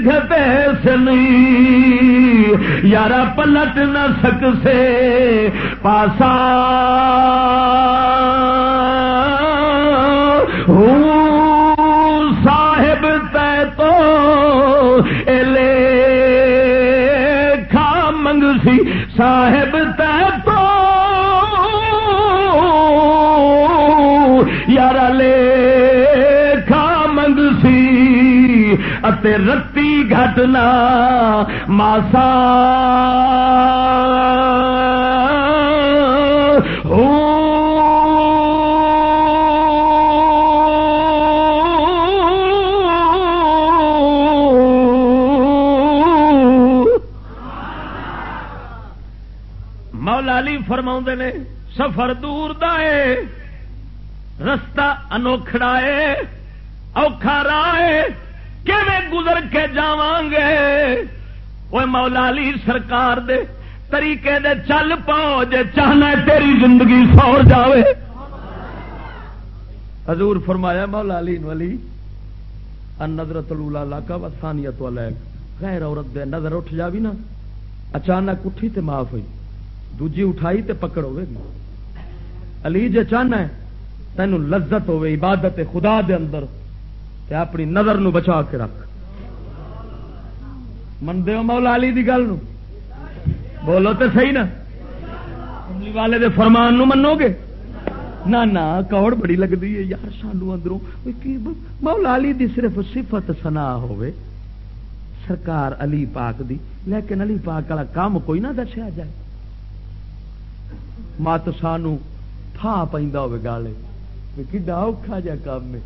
نہیں۔ یار پلٹ نہ سک سے پاسا صاحب تے تو لے کھا منگ سی صاحب تے تو یار لے کھا منگ سی اتے رتی گھٹنا ماسا مولا علی فرما نے سفر دور دے رستہ انوکھڑا ہے اوکھا رائے گزر کے گے۔ وہ مولا علی سرکار دے طریقے دے چل پاؤ، جے چاہنا تیری زندگی سور جاوے۔ حضور فرمایا، مولا علی والی نظر تلولا لاکا و سانیت غیر عورت دے نظر اٹھ جاوی نا، اچانک اٹھی تے معاف ہوئی۔ دوجی اٹھائی تے پکڑ ہوئے گی۔ علی جے چاہنا ہے تینوں لذت ہوئے، عبادت خدا دے اندر، تے اپنی نظر نو بچا کے رکھ۔ من دے مولا علی دی گل بولو تے صحیح نا۔ والے دے فرمان نو منو گے۔ نہ نہ کوڑ بڑی لگتی ہے۔ یار سانو اندروں۔ مولا علی دی صرف صفت سنا ہوئے سرکار علی پاک دی۔ لیکن علی پاک والا کام کوئی نہ دسیا جائے۔ مت سانو تھا پہ گالے۔ کھا اوکھا جا کام ہے۔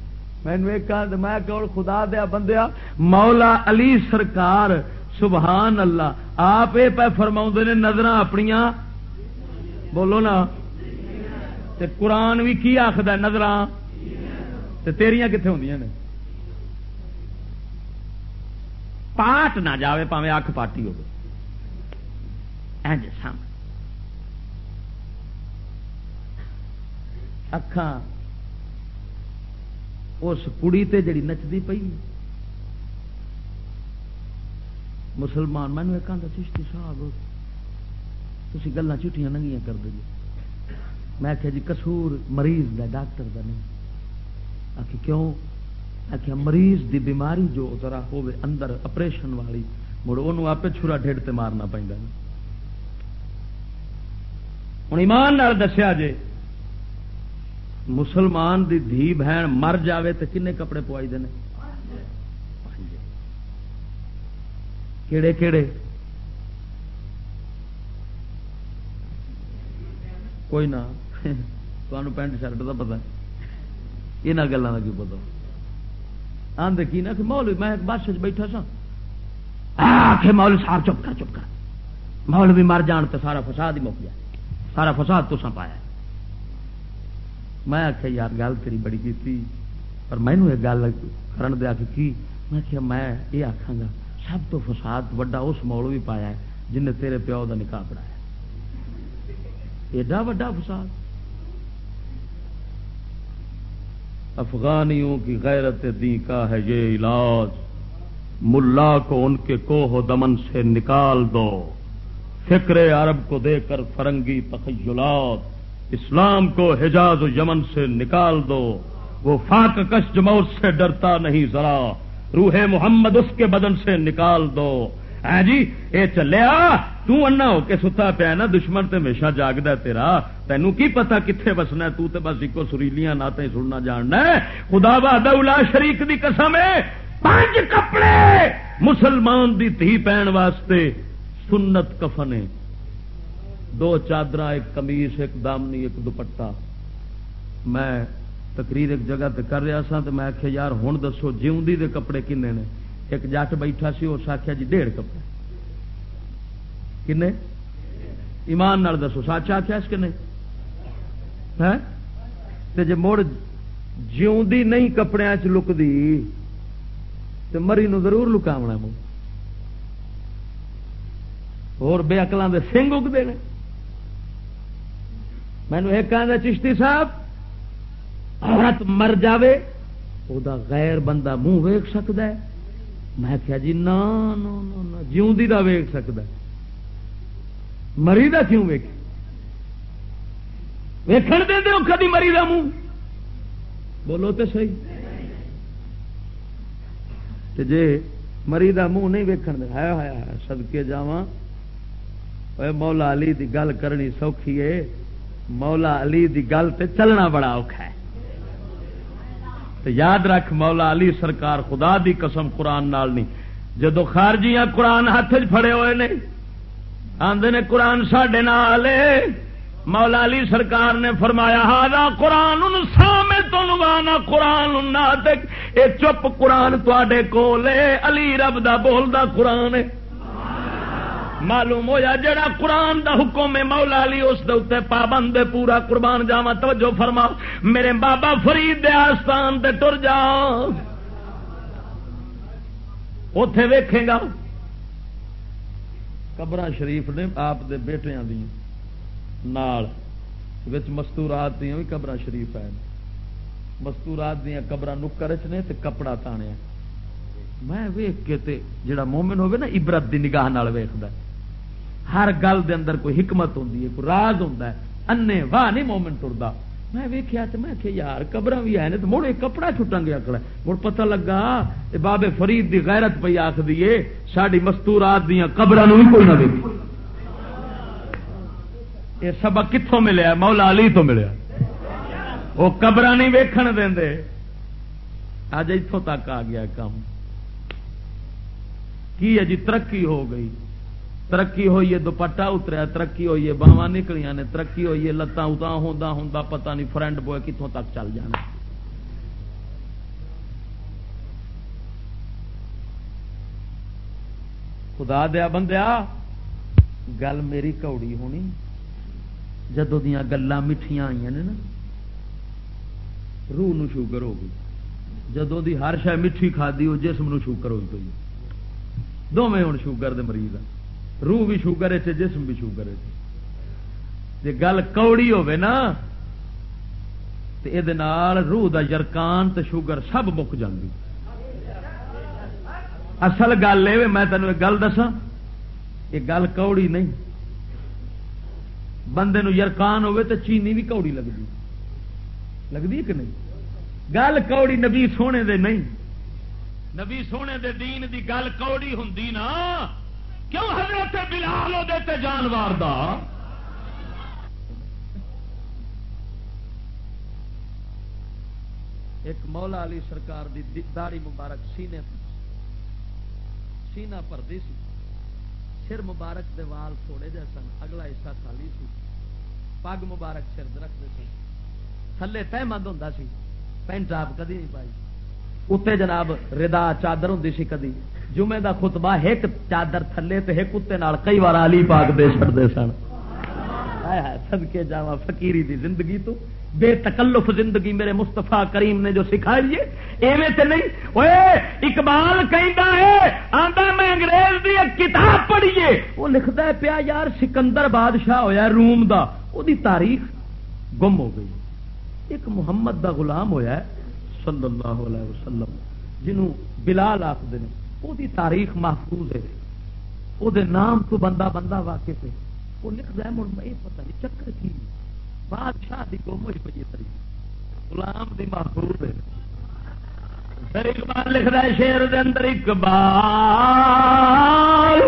مینو ایک میں خدا دیا بندیا، مولا علی سرکار سبحان اللہ آپ یہ پہ فرما نے نظر اپنی بولو نا۔ تے قرآن بھی کی آخد نظر تیریاں کتنے ہوں نے؟ پاٹ نہ جاوے پاوے اکھ پاٹی ہو سامنے۔ اکھان اس کڑی تے جڑی نچتی پئی۔ مسلمان مینو ایک آدھا چشتی صاحب تھی گلا چٹیاں ننگیاں کر جی دے میں آخیا جی کسور مریض دا ڈاکٹر دا نہیں۔ آخ کیوں؟ آخیا مریض دی بیماری جو ذرا ہوے اندر اپریشن والی، مڑ وہ آپ چھرا ڈیڑھ تے مارنا پہ ہوں ایمان دسیا جے، مسلمان دی دھی بہن مر جاوے تو کنے کپڑے پوائی دے کیڑے کیڑے؟ کوئی نہ۔ تمہیں پینٹ شرٹ کا پتا یہاں گلوں کا کی پتا آدھے کی نہ مول میں بس بیٹھا سا آخے مول صاحب، چپ کر چپ کر۔ مول بھی مر جان تو سارا فساد ہی مک جائے سارا فساد تو پایا میں آخیا یار، گل تیری بڑی کی پر مینو یہ گل کرن دیا کہ کی؟ میں آخیا میں یہ آخا گا سب تو فساد وڈا اس مول بھی پایا ہے جن تیرے پیو کا نکاح پڑایا ایڈا وڈا فساد۔ افغانیوں کی غیرت دی کا ہے یہ علاج۔ ملا کو ان کے کوہ دمن سے نکال دو۔ فکر عرب کو دے کر فرنگی تخیلات۔ اسلام کو حجاز و یمن سے نکال دو۔ وہ فاق کش جموت سے ڈرتا نہیں ذرا۔ روح محمد اس کے بدن سے نکال دو۔ اے جی اے چلیا تنا ہو کے ستا پیا نا، دشمن تے ہمیشہ جاگتا تیرا۔ تینوں کی پتا کتنے بسنا تو تے بس ایک سریلیاں نہ سننا جاننا خدا بہاد شریک دی قسم ہے۔ پانچ کپڑے مسلمان دی تھی پہن واسطے سنت کفنے دو چادر ایک کمیس ایک دامنی، ایک دوپٹا میں تقریر ایک جگہ تے کر رہا سا تو میں آخیا یار ہوں دسو جیوندی دے کپڑے کنے نے؟ ایک جٹ بیٹھا سی، اس آخیا جی ڈیڑھ کپڑے۔ کنے؟ ایمان نال دسو، سچ آخیا اس کے نہیں جی مڑ جیوندی نہیں کپڑے چ لکتی تو مری نو ضرور لکاونا منہ اور بے اکلان دے سنگ اگتے ہیں مینو ایک آدھا چشتی صاحب عورت مر جاوے او دا غیر بندہ منہ ویک سکتا ہے۔ میں کیا جی نا جیوندی دا ویک سکتا ہے۔ مری دا کیوں ویک ویکن دے دے کدی مری دا منہ؟ بولو تو صحیح۔ تے جے مری دا منہ نہیں ویکن دے ہے سدکے جاواں۔ مولا علی دی گل کرنی سوکھی ہے۔ مولا علی دی گل تے چلنا بڑا اوکھا ہے۔ یاد رکھ مولا علی سرکار خدا دی قسم قرآن نال نہیں۔ جدو خارجیاں قرآن ہاتھ چڑے ہوئے نے آدھے نے قرآن سڈے نال۔ مولا علی سرکار نے فرمایا ہاں قرآن سامے تو لوانا، قرآن اے چپ قرآن تے کول علی رب دا بولدا قرآن معلوم ہوا جڑا قرآن دا حکم ہے، مولا علی اس دے پابند پورا قربان جاوا توجہ فرما۔ میرے بابا فرید دے آستان تے ٹر جا۔ اتے ویکھے گا۔ قبر شریف نے آپ دے بیٹیاں دی نال مستورات دیا بھی قبر شریف ہے مستورات دیا قبر نکر چ نے کپڑا تانیا میں ویخ کے تے جڑا مومن ہوگا نا، عبرت دی نگاہ ویخد ہر گل دے اندر کوئی حکمت ہوں کوئی راز ہوں انے واہ نہیں مومن ٹرتا میں ویکیا تو میں کہ یار قبر بھی ہے تو مڑ ایک کپڑا چھٹن گیا کڑا مڑ پتہ لگا بابے فرید دی غیرت پی آخ دیے ساری مستورات دیا قبر بھی کوئی نہ دیکھی یہ سبق کتوں ملیا؟ مولا علی تو ملیا۔ وہ قبر نہیں ویکھن دیں اج اتوں تک آ گیا کام۔ کی ہے جی؟ ترقی ہو گئی۔ ترقی ہوئی ہے دوپٹا اتریا، ترقی ہوئی ہے باہواں نکلیاں نے، ترقی ہوئی ہے، لتاں اتنا ہوں ہوں پتا نہیں فرنڈ بوائے کتوں تک چل جانا۔ خدا دیا بندیا، گل میری کوڑی ہونی۔ جدو دیا گلان میٹھیاں آئی نے نا، روح نو شوگر ہو گئی۔ جدو دی ہر شہ میٹھی کھا دی وہ جسم نو شوگر ہوئی پی دونیں ہوں شوگر دے مریض۔ ہیں روح بھی شوگر ہے جسم بھی شوگر ہے جی گل کوڑی نا تو یہ روح دا جرکان تے شوگر سب مک جاندی۔ اصل گل یہ میں تینوں ایک گل دسا یہ گل کوڑی نہیں۔ بندے نو یرکان ہوے تو چینی بھی کوڑی لگتی لگتی کہ نہیں؟ گل کوڑی نبی سونے دے نہیں۔ نبی سونے دے دین دی گل کوڑی ہوں نا۔ کیوں حضرت بلال وہ دیتے جانوار دا؟ ایک مولا علی سرکار دی داری مبارک سینے سینا پردی سی۔ سر مبارک دے وال تھوڑے جہ سن، اگلا حصہ خالی سی۔ پگ مبارک سر رکھتے سن۔ تھلے تہ مند ہوں سی، پینٹ آپ کدی نہیں پائی۔ اتنے جناب ردا چادر ہوں سی کدی جمعے دا خطبہ ایک چادر تھلے تے ایک کتے نال کئی بار علی پاک دے چھڑتے سن سدکے جا فقیری دی زندگی تو بے تکلف زندگی میرے مستفا کریم نے جو سکھائی ہے ایویں تے نہیں اوے اقبال کہندا ہے آندا میں انگریز دی ایک کتاب پڑھیے وہ لکھدا ہے پیا یار سکندر بادشاہ ہویا روم دا او دی تاریخ گم ہو گئی ایک محمد دا غلام ہویا ہے صلی اللہ علیہ وسلم جنوں بلال آخر وہ تاریخ محفوظ ہے۔ وہ نام تو بندہ بندہ واقف ہے۔ وہ لکھ دیا مڑ میں پتہ نہیں، چکر کی بادشاہ دی گم ہوئی پی تاریخ غلام دی محفوظ ہے۔ اقبال لکھ رہا ہے شیر دے اندر اقبال،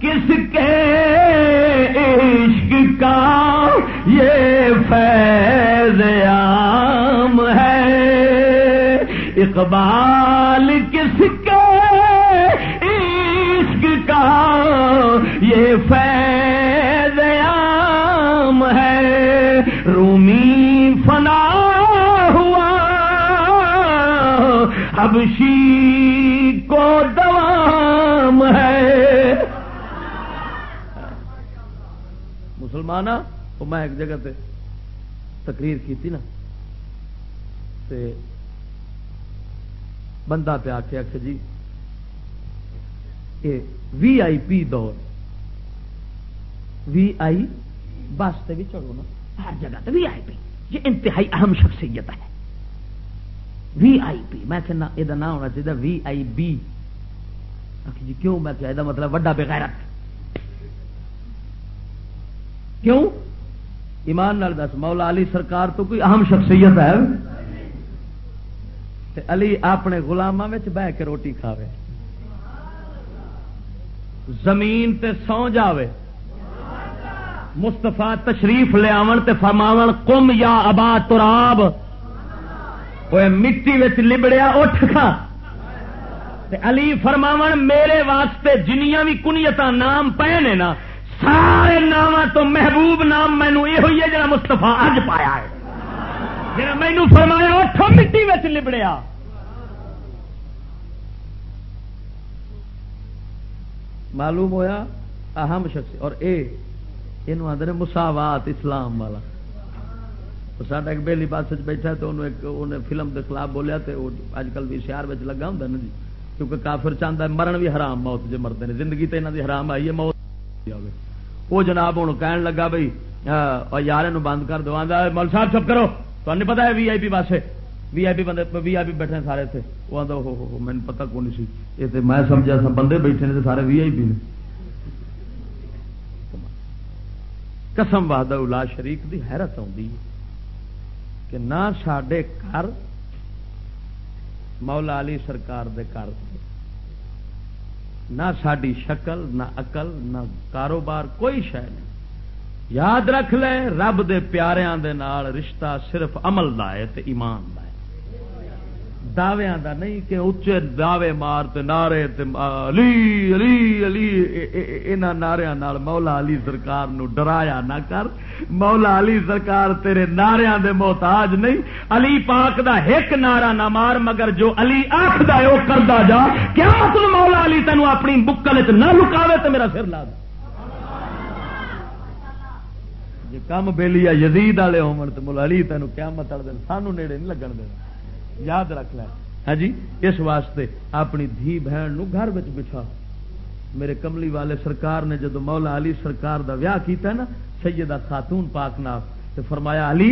کس کے عشق کا یہ فیض اقبال کس کے عشق کا یہ فیض عام ہے؟ رومی فنا ہوا، حبشی کو دوام ہے۔ مسلمان میں ایک جگہ تے تقریر کی تھی نا، تے بندہ پہ آ کے آخ جی وی آئی پی دور، وی آئی بس سے بھی چڑھو نا۔ ہر جگہ وی آئی پی، یہ انتہائی اہم شخصیت ہے۔ وی آئی پی، میں کہنا یہ نام ہونا چاہیے وی آئی بی۔ جی کیوں؟ میں کہ مطلب وڈا بغیرت کیوں؟ ایمان نال دس، مولا علی سرکار تو کوئی اہم شخصیت ہے۔ علی اپنے گلاموں میں بہ کے روٹی کھاوے۔ زمین تے سو جاوے۔ مستفا تشریف لیا فرماو کم یا ابا تراب۔ وہ مٹی لبڑیا اٹھ کھا۔ علی فرماو میرے واسطے جنیاں بھی کنیت نام پے نے نا۔ سارے نام تو محبوب نام مینو یہ ہوئی ہے مستفا اج پایا ہے۔ جا مینو فرمایا اٹھو مٹی لبڑیا۔ معلوم ہویا؟ اہم شخص اور اے یہ آدھے مساوات اسلام والا۔ ساڈا ایک بہلی پاس بیٹھا تو انہیں فلم کے خلاف بولیا تو اج کل بھی شہر میں لگا ہوں نا جی۔ کیونکہ کافر چاہتا ہے مرن بھی حرام موت جو مرتے ہیں۔ زندگی تو یہاں کی حرام آئی ہے، موت وہ جناب ہوں کہن لگا بھائی یار بند کر دو مول صاحب چپ کرو۔ تو نہیں پتا ہے وی آئی پی پاس وی آئی پی بندے وی آئی پی بیٹھے سارے اتنے وہ آتا ہو ہو مجھے پتا کون سی؟ یہ میں سمجھا سا، بندے بیٹھے نے سارے وی آئی پی نے۔ قسم وحدہ الا شریف دی حیرت آتی کہ نہ سڈے گھر مولا علی سرکار دے گھر نہ ساری شکل، نہ اقل نہ کاروبار، کوئی شہ نہیں۔ یاد رکھ لے، رب دے پیاریاں دے نال رشتہ صرف عمل دا ہے تے ایمان دا ہے۔ دعوے دا نہیں کہ اچے دعوے مار تے نعرے تے علی علی علی انہاں نعریاں نال مولا علی سرکار نو ڈرایا نہ کر۔ مولا علی سرکار تیرے نعریاں دے محتاج نہیں۔ علی پاک دا ایک نعرہ نہ مار، مگر جو علی آکھدا ہے، او کردا جا۔ کیا مطلب مولا علی تینو اپنی بکل وچ نہ لکاوے تے میرا سر لا دے؟ جی کم بیلی یزید والے ہون تو مولا علی تینوں قیامت والے دن سانو نیڑے نہیں لگن دینا۔ یاد رکھ لیں ہاں جی اس واسطے اپنی دھی بہن نو گھر بچھا۔ میرے کملی والے سرکار نے جدو مولا علی سرکار دا ویاہ کیتا ہے نا، سیدہ خاتون پاک ناف تو فرمایا، علی،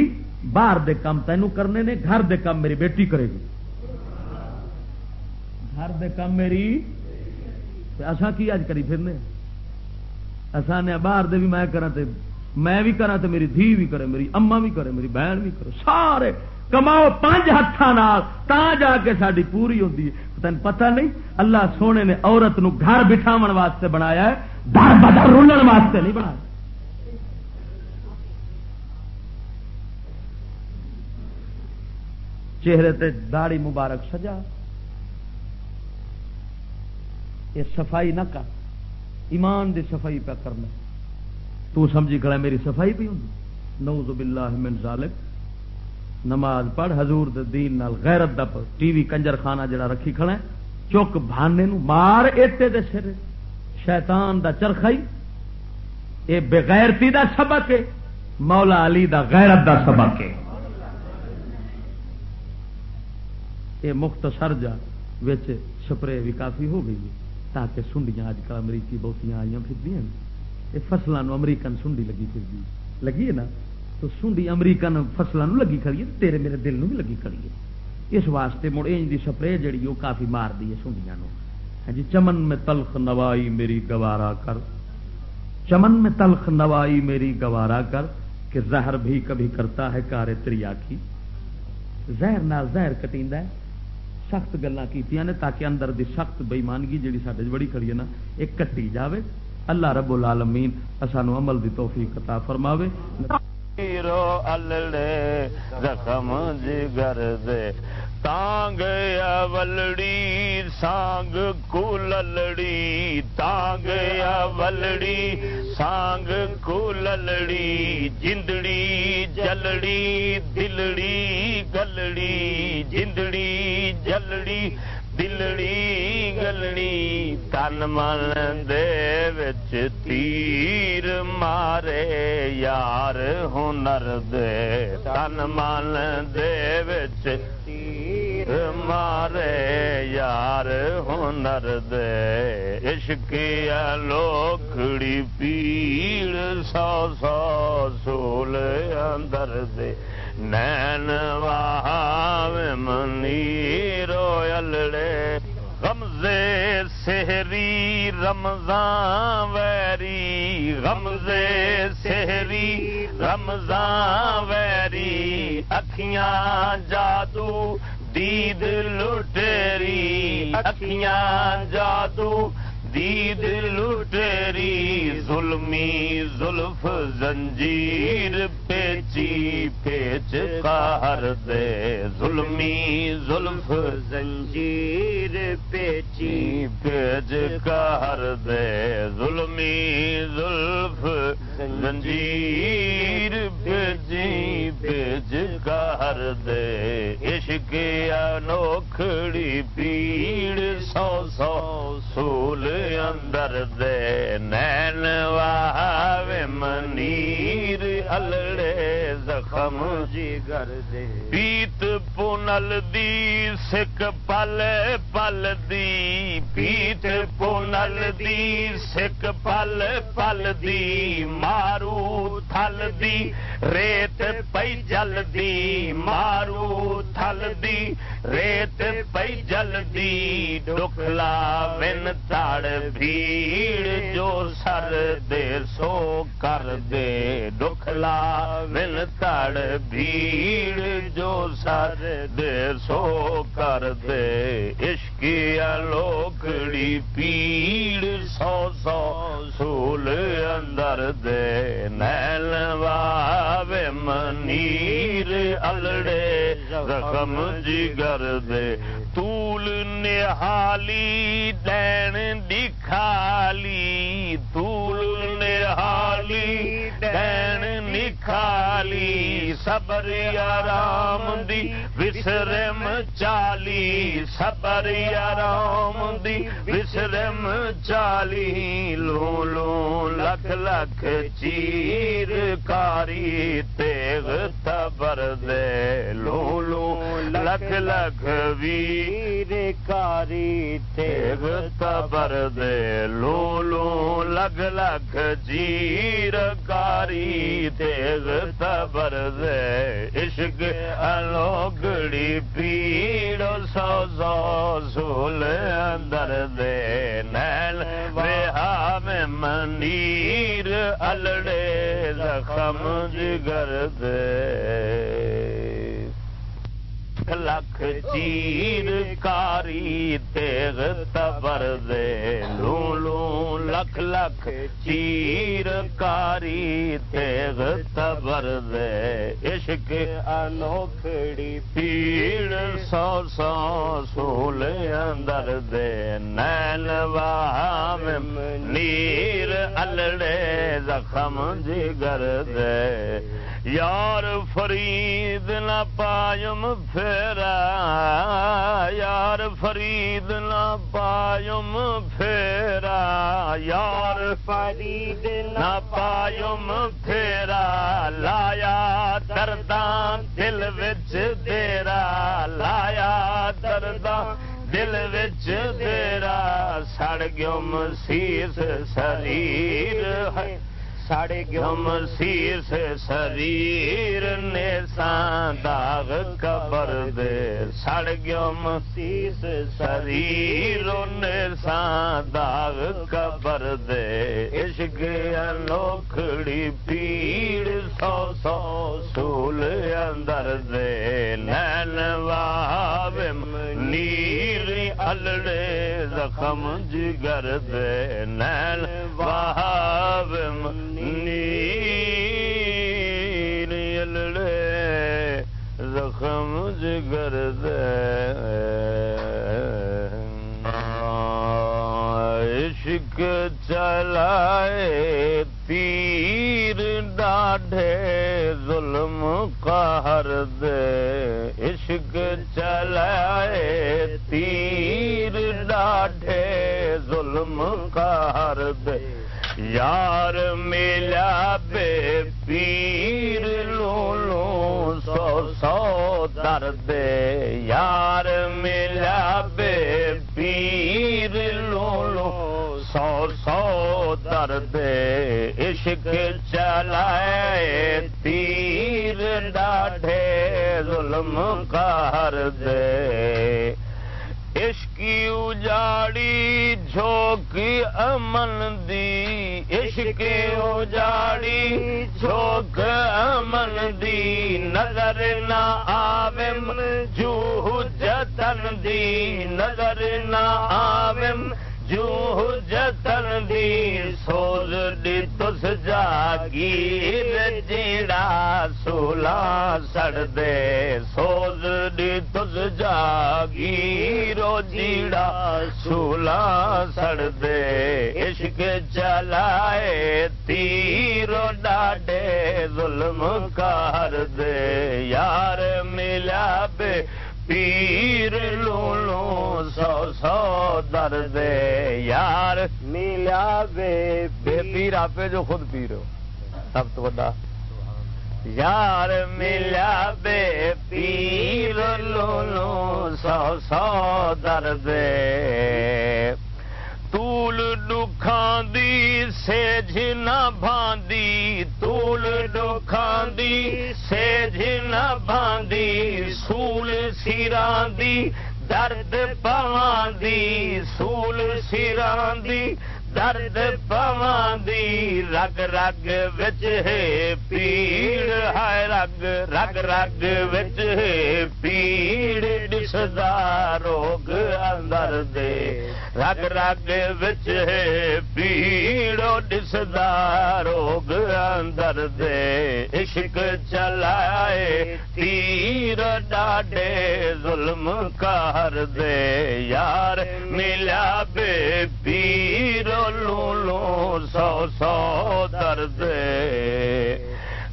باہر دے کام تینوں کرنے نے، گھر دے کام میری بیٹی کرے گی۔ گھر دے کام میری۔ اصا کی اج کری پھرنے؟ اصا نے باہر دے بھی میں کرا تے میں بھی کرا تے میری دھی بھی کرے، میری اما بھی کرے، میری بہن بھی کرے، سارے کماؤ پانچ ہاتھوں تا جا کے ساری پوری ہوتی ہے۔ تین پتا نہیں، اللہ سونے نے عورت نو گھر بٹھاو واسطے بنایا ہے، در بدر رولن واسطے نہیں بنایا۔ چہرے تے داڑی مبارک سجا۔ یہ صفائی نہ کر، ایمان دی صفائی پہ کرنا تو سمجھی کھڑا میری صفائی پہ ہوں۔ نوز باللہ من ذالک۔ نماز پڑھ، حضور دے دین نال غیرت دا ٹی وی کنجر خانہ جڑا رکھی کھڑا ہے، چک بھانے نو مار ایتے دے سر شیطان دا چرخائی، اے بغیرتی دا سبق ہے۔ مولا علی دا غیرت دا سبق ہے۔ اے مختصر جا، وچ سپرے بھی کافی ہو گئی تاکہ سنڈیاں اج کل امریکی بہتیاں آئی پھر یہ فصلوں امریکن سنڈی لگی پھر لگی ہے نا؟ تو سنڈی امریکن فصلوں لگی کھڑی ہے، تیرے میرے دل نو بھی لگی کھڑی ہے۔ اس واسطے مڑ انج دی سپرے جڑی وہ کافی مار دی ہے سنڈیاں ہاں جی چمن میں تلخ نوائی میری گوارا کر۔ چمن میں تلخ نوائی میری گوارا کر کہ زہر بھی کبھی کرتا ہے کارے تریا کی زہر نال زہر کٹیندا ہے۔ سخت گلا کی تاکہ اندر دی سخت بےمانگی جی سارے بڑی کھڑی ہے نا، ایک کٹی جاوے۔ اللہ رب العالمین سانو عمل دی توفیق عطا فرماوے۔ رو الڑے زخم جگر دے۔ تانگ یا ولڑی، سانگ کو للڑی تانگ یا ولڑی، سانگ کو للڑی جندڑی، جلڑی، دلڑی، گلڑی۔ جندڑی، جلڑی دلڑی گلڑی تن من دے تیر مارے یار ہنر دے تن من دے تیر مارے یار ہنر دے عشق لوکڑی پیڑ سو سو سول اندر دے نین واہ منی رویلڑے غمزے سہری رمضان ویری، غمزے سہری رمضان ویری۔ اکھیاں جادو، دید لٹیری۔ اکھیاں جادو دید لٹری، ظلمی زلف زنجیر پیچی، پیچ کار دے۔ ظلمی زلف زنجیر پیچی، پیچ کار دے۔ ظلمی زلف زنجیر پیچی پیچ کار دے، عشق انوکھڑی پیڑ سو سو سول اندر دے۔ نین واہ منیر الڑے زخم جی گر دے۔ پیت پونل دی، سکھ پل پل دی۔ پیت پونل دی، سکھ پل پل دی۔ مارو تھل دی ریت پئی جل دی مارو تھل دی ریت پئی جل دی ڈکلا ون تاڑ بھیڑ جو سر دے سو کر دے ڈکلا ون تاڑ بھیڑ جو سر دے سو کر دے عشقی لوکڑی پیڑ سو سو سول اندر دے نیل واوے منیر الڑے زخم جگر دے طول نہالی دین دکھالی طول نہالی دین نکھالی صبر آرام دی وسرم چالی صبر آرام دی وسرم چالی لو لو لکھ لکھ چیر کاری تیغ تبر دے لو لو لکھ لکھ ویر کاری تیغ تبر دے لو لو لگ لگ جیر کاری تیغ تبر دے عشق الوگڑی پیڑ سو سو سول اندر دے نیل وہا میں منیر الڑے زخم جگر دے لکھ لکھ چیر کاری تیغ تبر دے۔ لو لو لکھ لکھ چیر کاری تیغ تبر دے۔ عشق انوکھڑی پیڑ سو سو سول اندر دے۔ نین واہ نیر الڑے زخم جگر دے۔ یار فرید نہ پایم پھیرا، یار فرید نہ پایم پھیرا، یار فرید نہ پایم پھیرا، لایا درداں دل وچ دیرا، لایا درداں دل وچ دیرا، سڑ گیو مسیس شریر ہے۔ ساڑے گم سیس شریر نے داغ قبر دے سڑ گم سیس شریر نے داغ قبر دے عشق انوکھڑی پیڑ سو سو سول اندر دے نین واہ نیر الڑے زخم جگر دے نین واہ نیر الڑے زخم جگر دے عشق چلائے تیر ڈاڈھے ظلم قہر دے، عشق چلائے تیر ڈاڈھے ظلم قہر دے۔ یار میلا بے پیر لو لو سو سو درد یار میلا بے پیر سو سو درد عشق چلائے، تیر ڈاڈھے ظلم کر دے عشقی اجاڑی، جھوکی امن دی۔ عشق اجاڑی، جھوک امن دی۔ نظر نہ آوم جو جتن دی۔ نظر نہ آوم جو جتن دی سوز دی تس جاگیر جیڑا سولا سڑ دے سوز دی تس جاگیر جیڑا سولا سڑ دے عشق چلائے تیرو ڈاڈے ظلم کر دے یار ملا بے پیر لو لو سو سو درد یار۔ ملا بے بے پیر آپ جو خود پیر ہو۔ سب تو بڑا۔ یار ملا بے پیر لو لو سو سو درد دکھان ڈوکھاندی سیج نہ باندی تول ڈوکھاندی سیج نہ باندی سول سیراندی درد پواندی سول سیراندی درد دی رگ رگ وچ ہے پیڑ ہے رگ رگ رگ وچ ہے پیڑ ڈسدا روگ اندر دے رگ رگ وچ ہے پیڑ ڈسدا روگ اندر دے عشق چلائے، تیر ڈاڈے ظلم کر دے۔ یار ملا بے پیر لو لو سو سو درد۔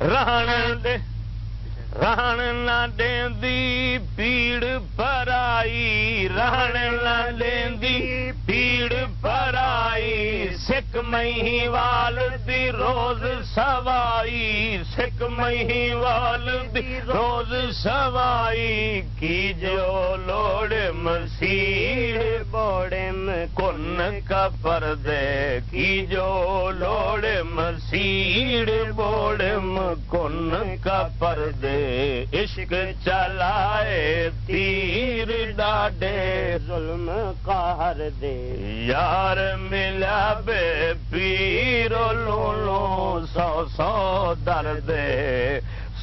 رہن دے، رہن نہ دی پیڑ پرائی رہن نہ دی پیڑ پرائی سکھ مہی وال دی روز سوائی، سکھ مہی وال دی روز سوائی، کی جو لوڑ مسیح بوڑے کن کا پردے کی جو لوڑ مسیح بوڑے کن کا پردے عشق چلائے تیر ڈاڈے، ظلم قہر دے۔ یار ملا بے پیرو لو لو سو سو درد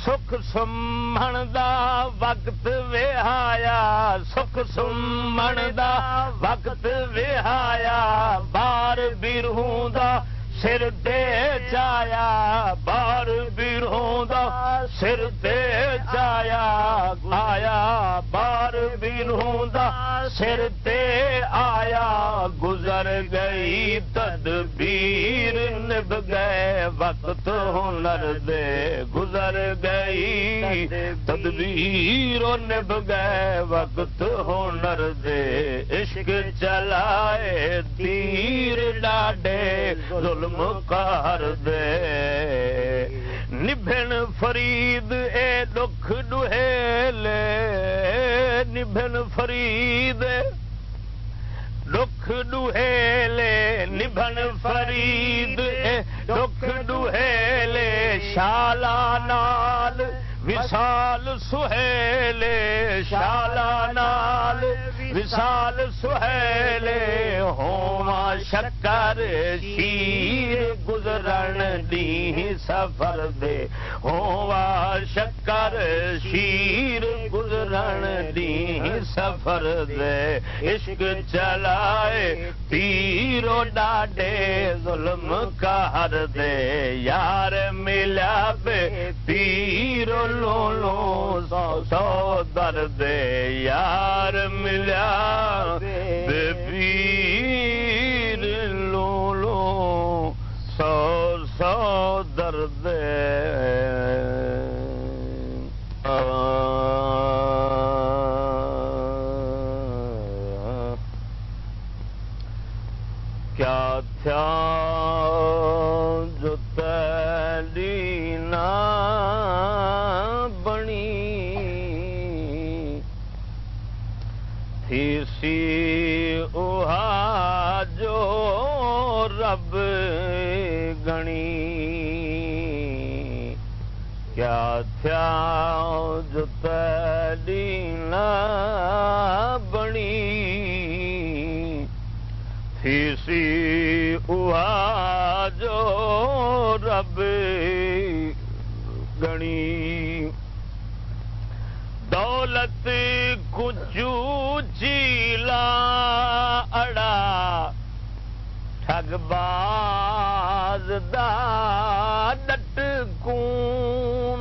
سکھ سمن دا وقت وہایا سکھ سمن دا وقت وہایا بار برہوں دا سر دے چایا بار بیروں دا سر دے چایا آیا بار بیروں دا سر دے آیا، گزر گئی تدبیر، نب گئے وقت ہنر دے، گزر گئی تدبیر نب گئے وقت ہنر دے، عشق چلائے تیر ڈاڈے ظلم کر دے۔ نبھن فرید، اے دکھ ڈہیلے نبھن فرید، دکھ ڈہیلے نبھن فرید، اے دکھ ڈہیلے شالا نال وشال سہیلے شالا نال وشال سہیلے ہوما شکر شیر گزرن دی سفر دے۔ ہوا شکر شیر گزرن دی سفر دے۔ عشق چلائے تیرو ڈاڈے، ظلم کر دے۔ یار ملا بے پیرو لو لو سو سو درد یار ملا بے سو درد کیا کیا تھا جو تیلینا بنی تھی سی اوہا جو رب گنی دولت کچو چیلا اڑا ٹگ باز دا ڈٹ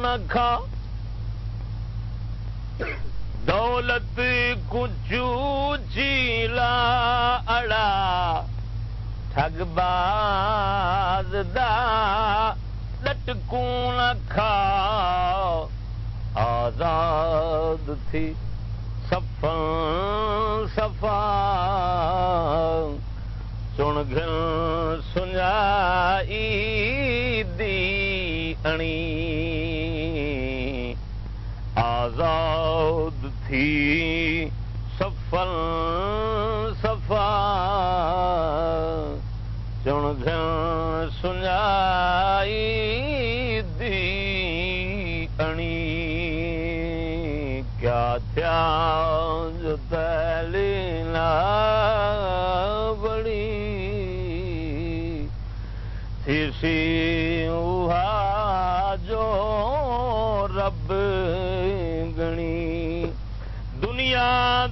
کون کھا۔ دولت کچو چیلا اڑا۔ ٹگ باز دا ڈٹ کون کھا۔ آزاد تھی سفا سفا چن گھن سنجائی دی انی آزاد تھی۔ سفل سفا۔ چن گھن سنجائی دی انی کیا تھیا جو تلینا سی جو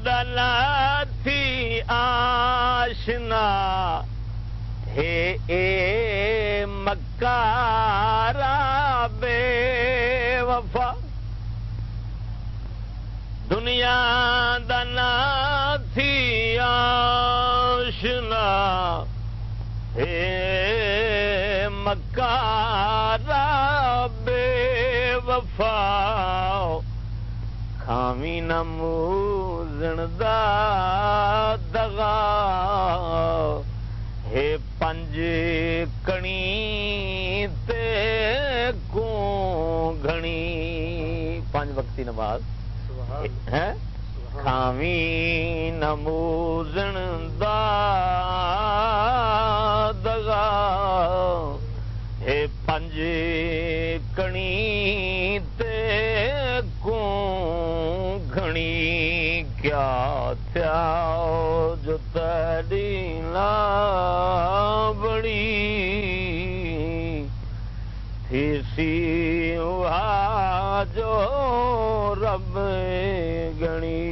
دنیا تھی آشنا۔ ہے اے مکارا بے وفا۔ دنیا دن تھی آشنا۔ ہے مکارا بے وفا۔ کھاوی نموزن دا دغا ہے پنج کنی تے کو گھنی۔ پنج وقتی نماز۔ ہے؟ کھاوی نموزن دا دغا پنج کنی تے کو گھنی کیا تھیا جو تیری تینا بڑی تھی سی جو رب گنی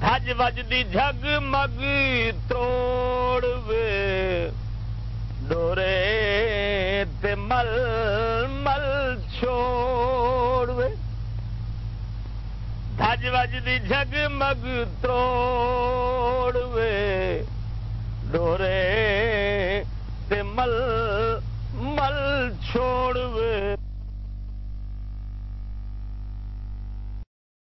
بج وج دی جگ مگ توڑ وے ڈورے تے مل مل چھوڑ دے دج وج دی جگ مگ توڑ ڈورے مل مل چھوڑ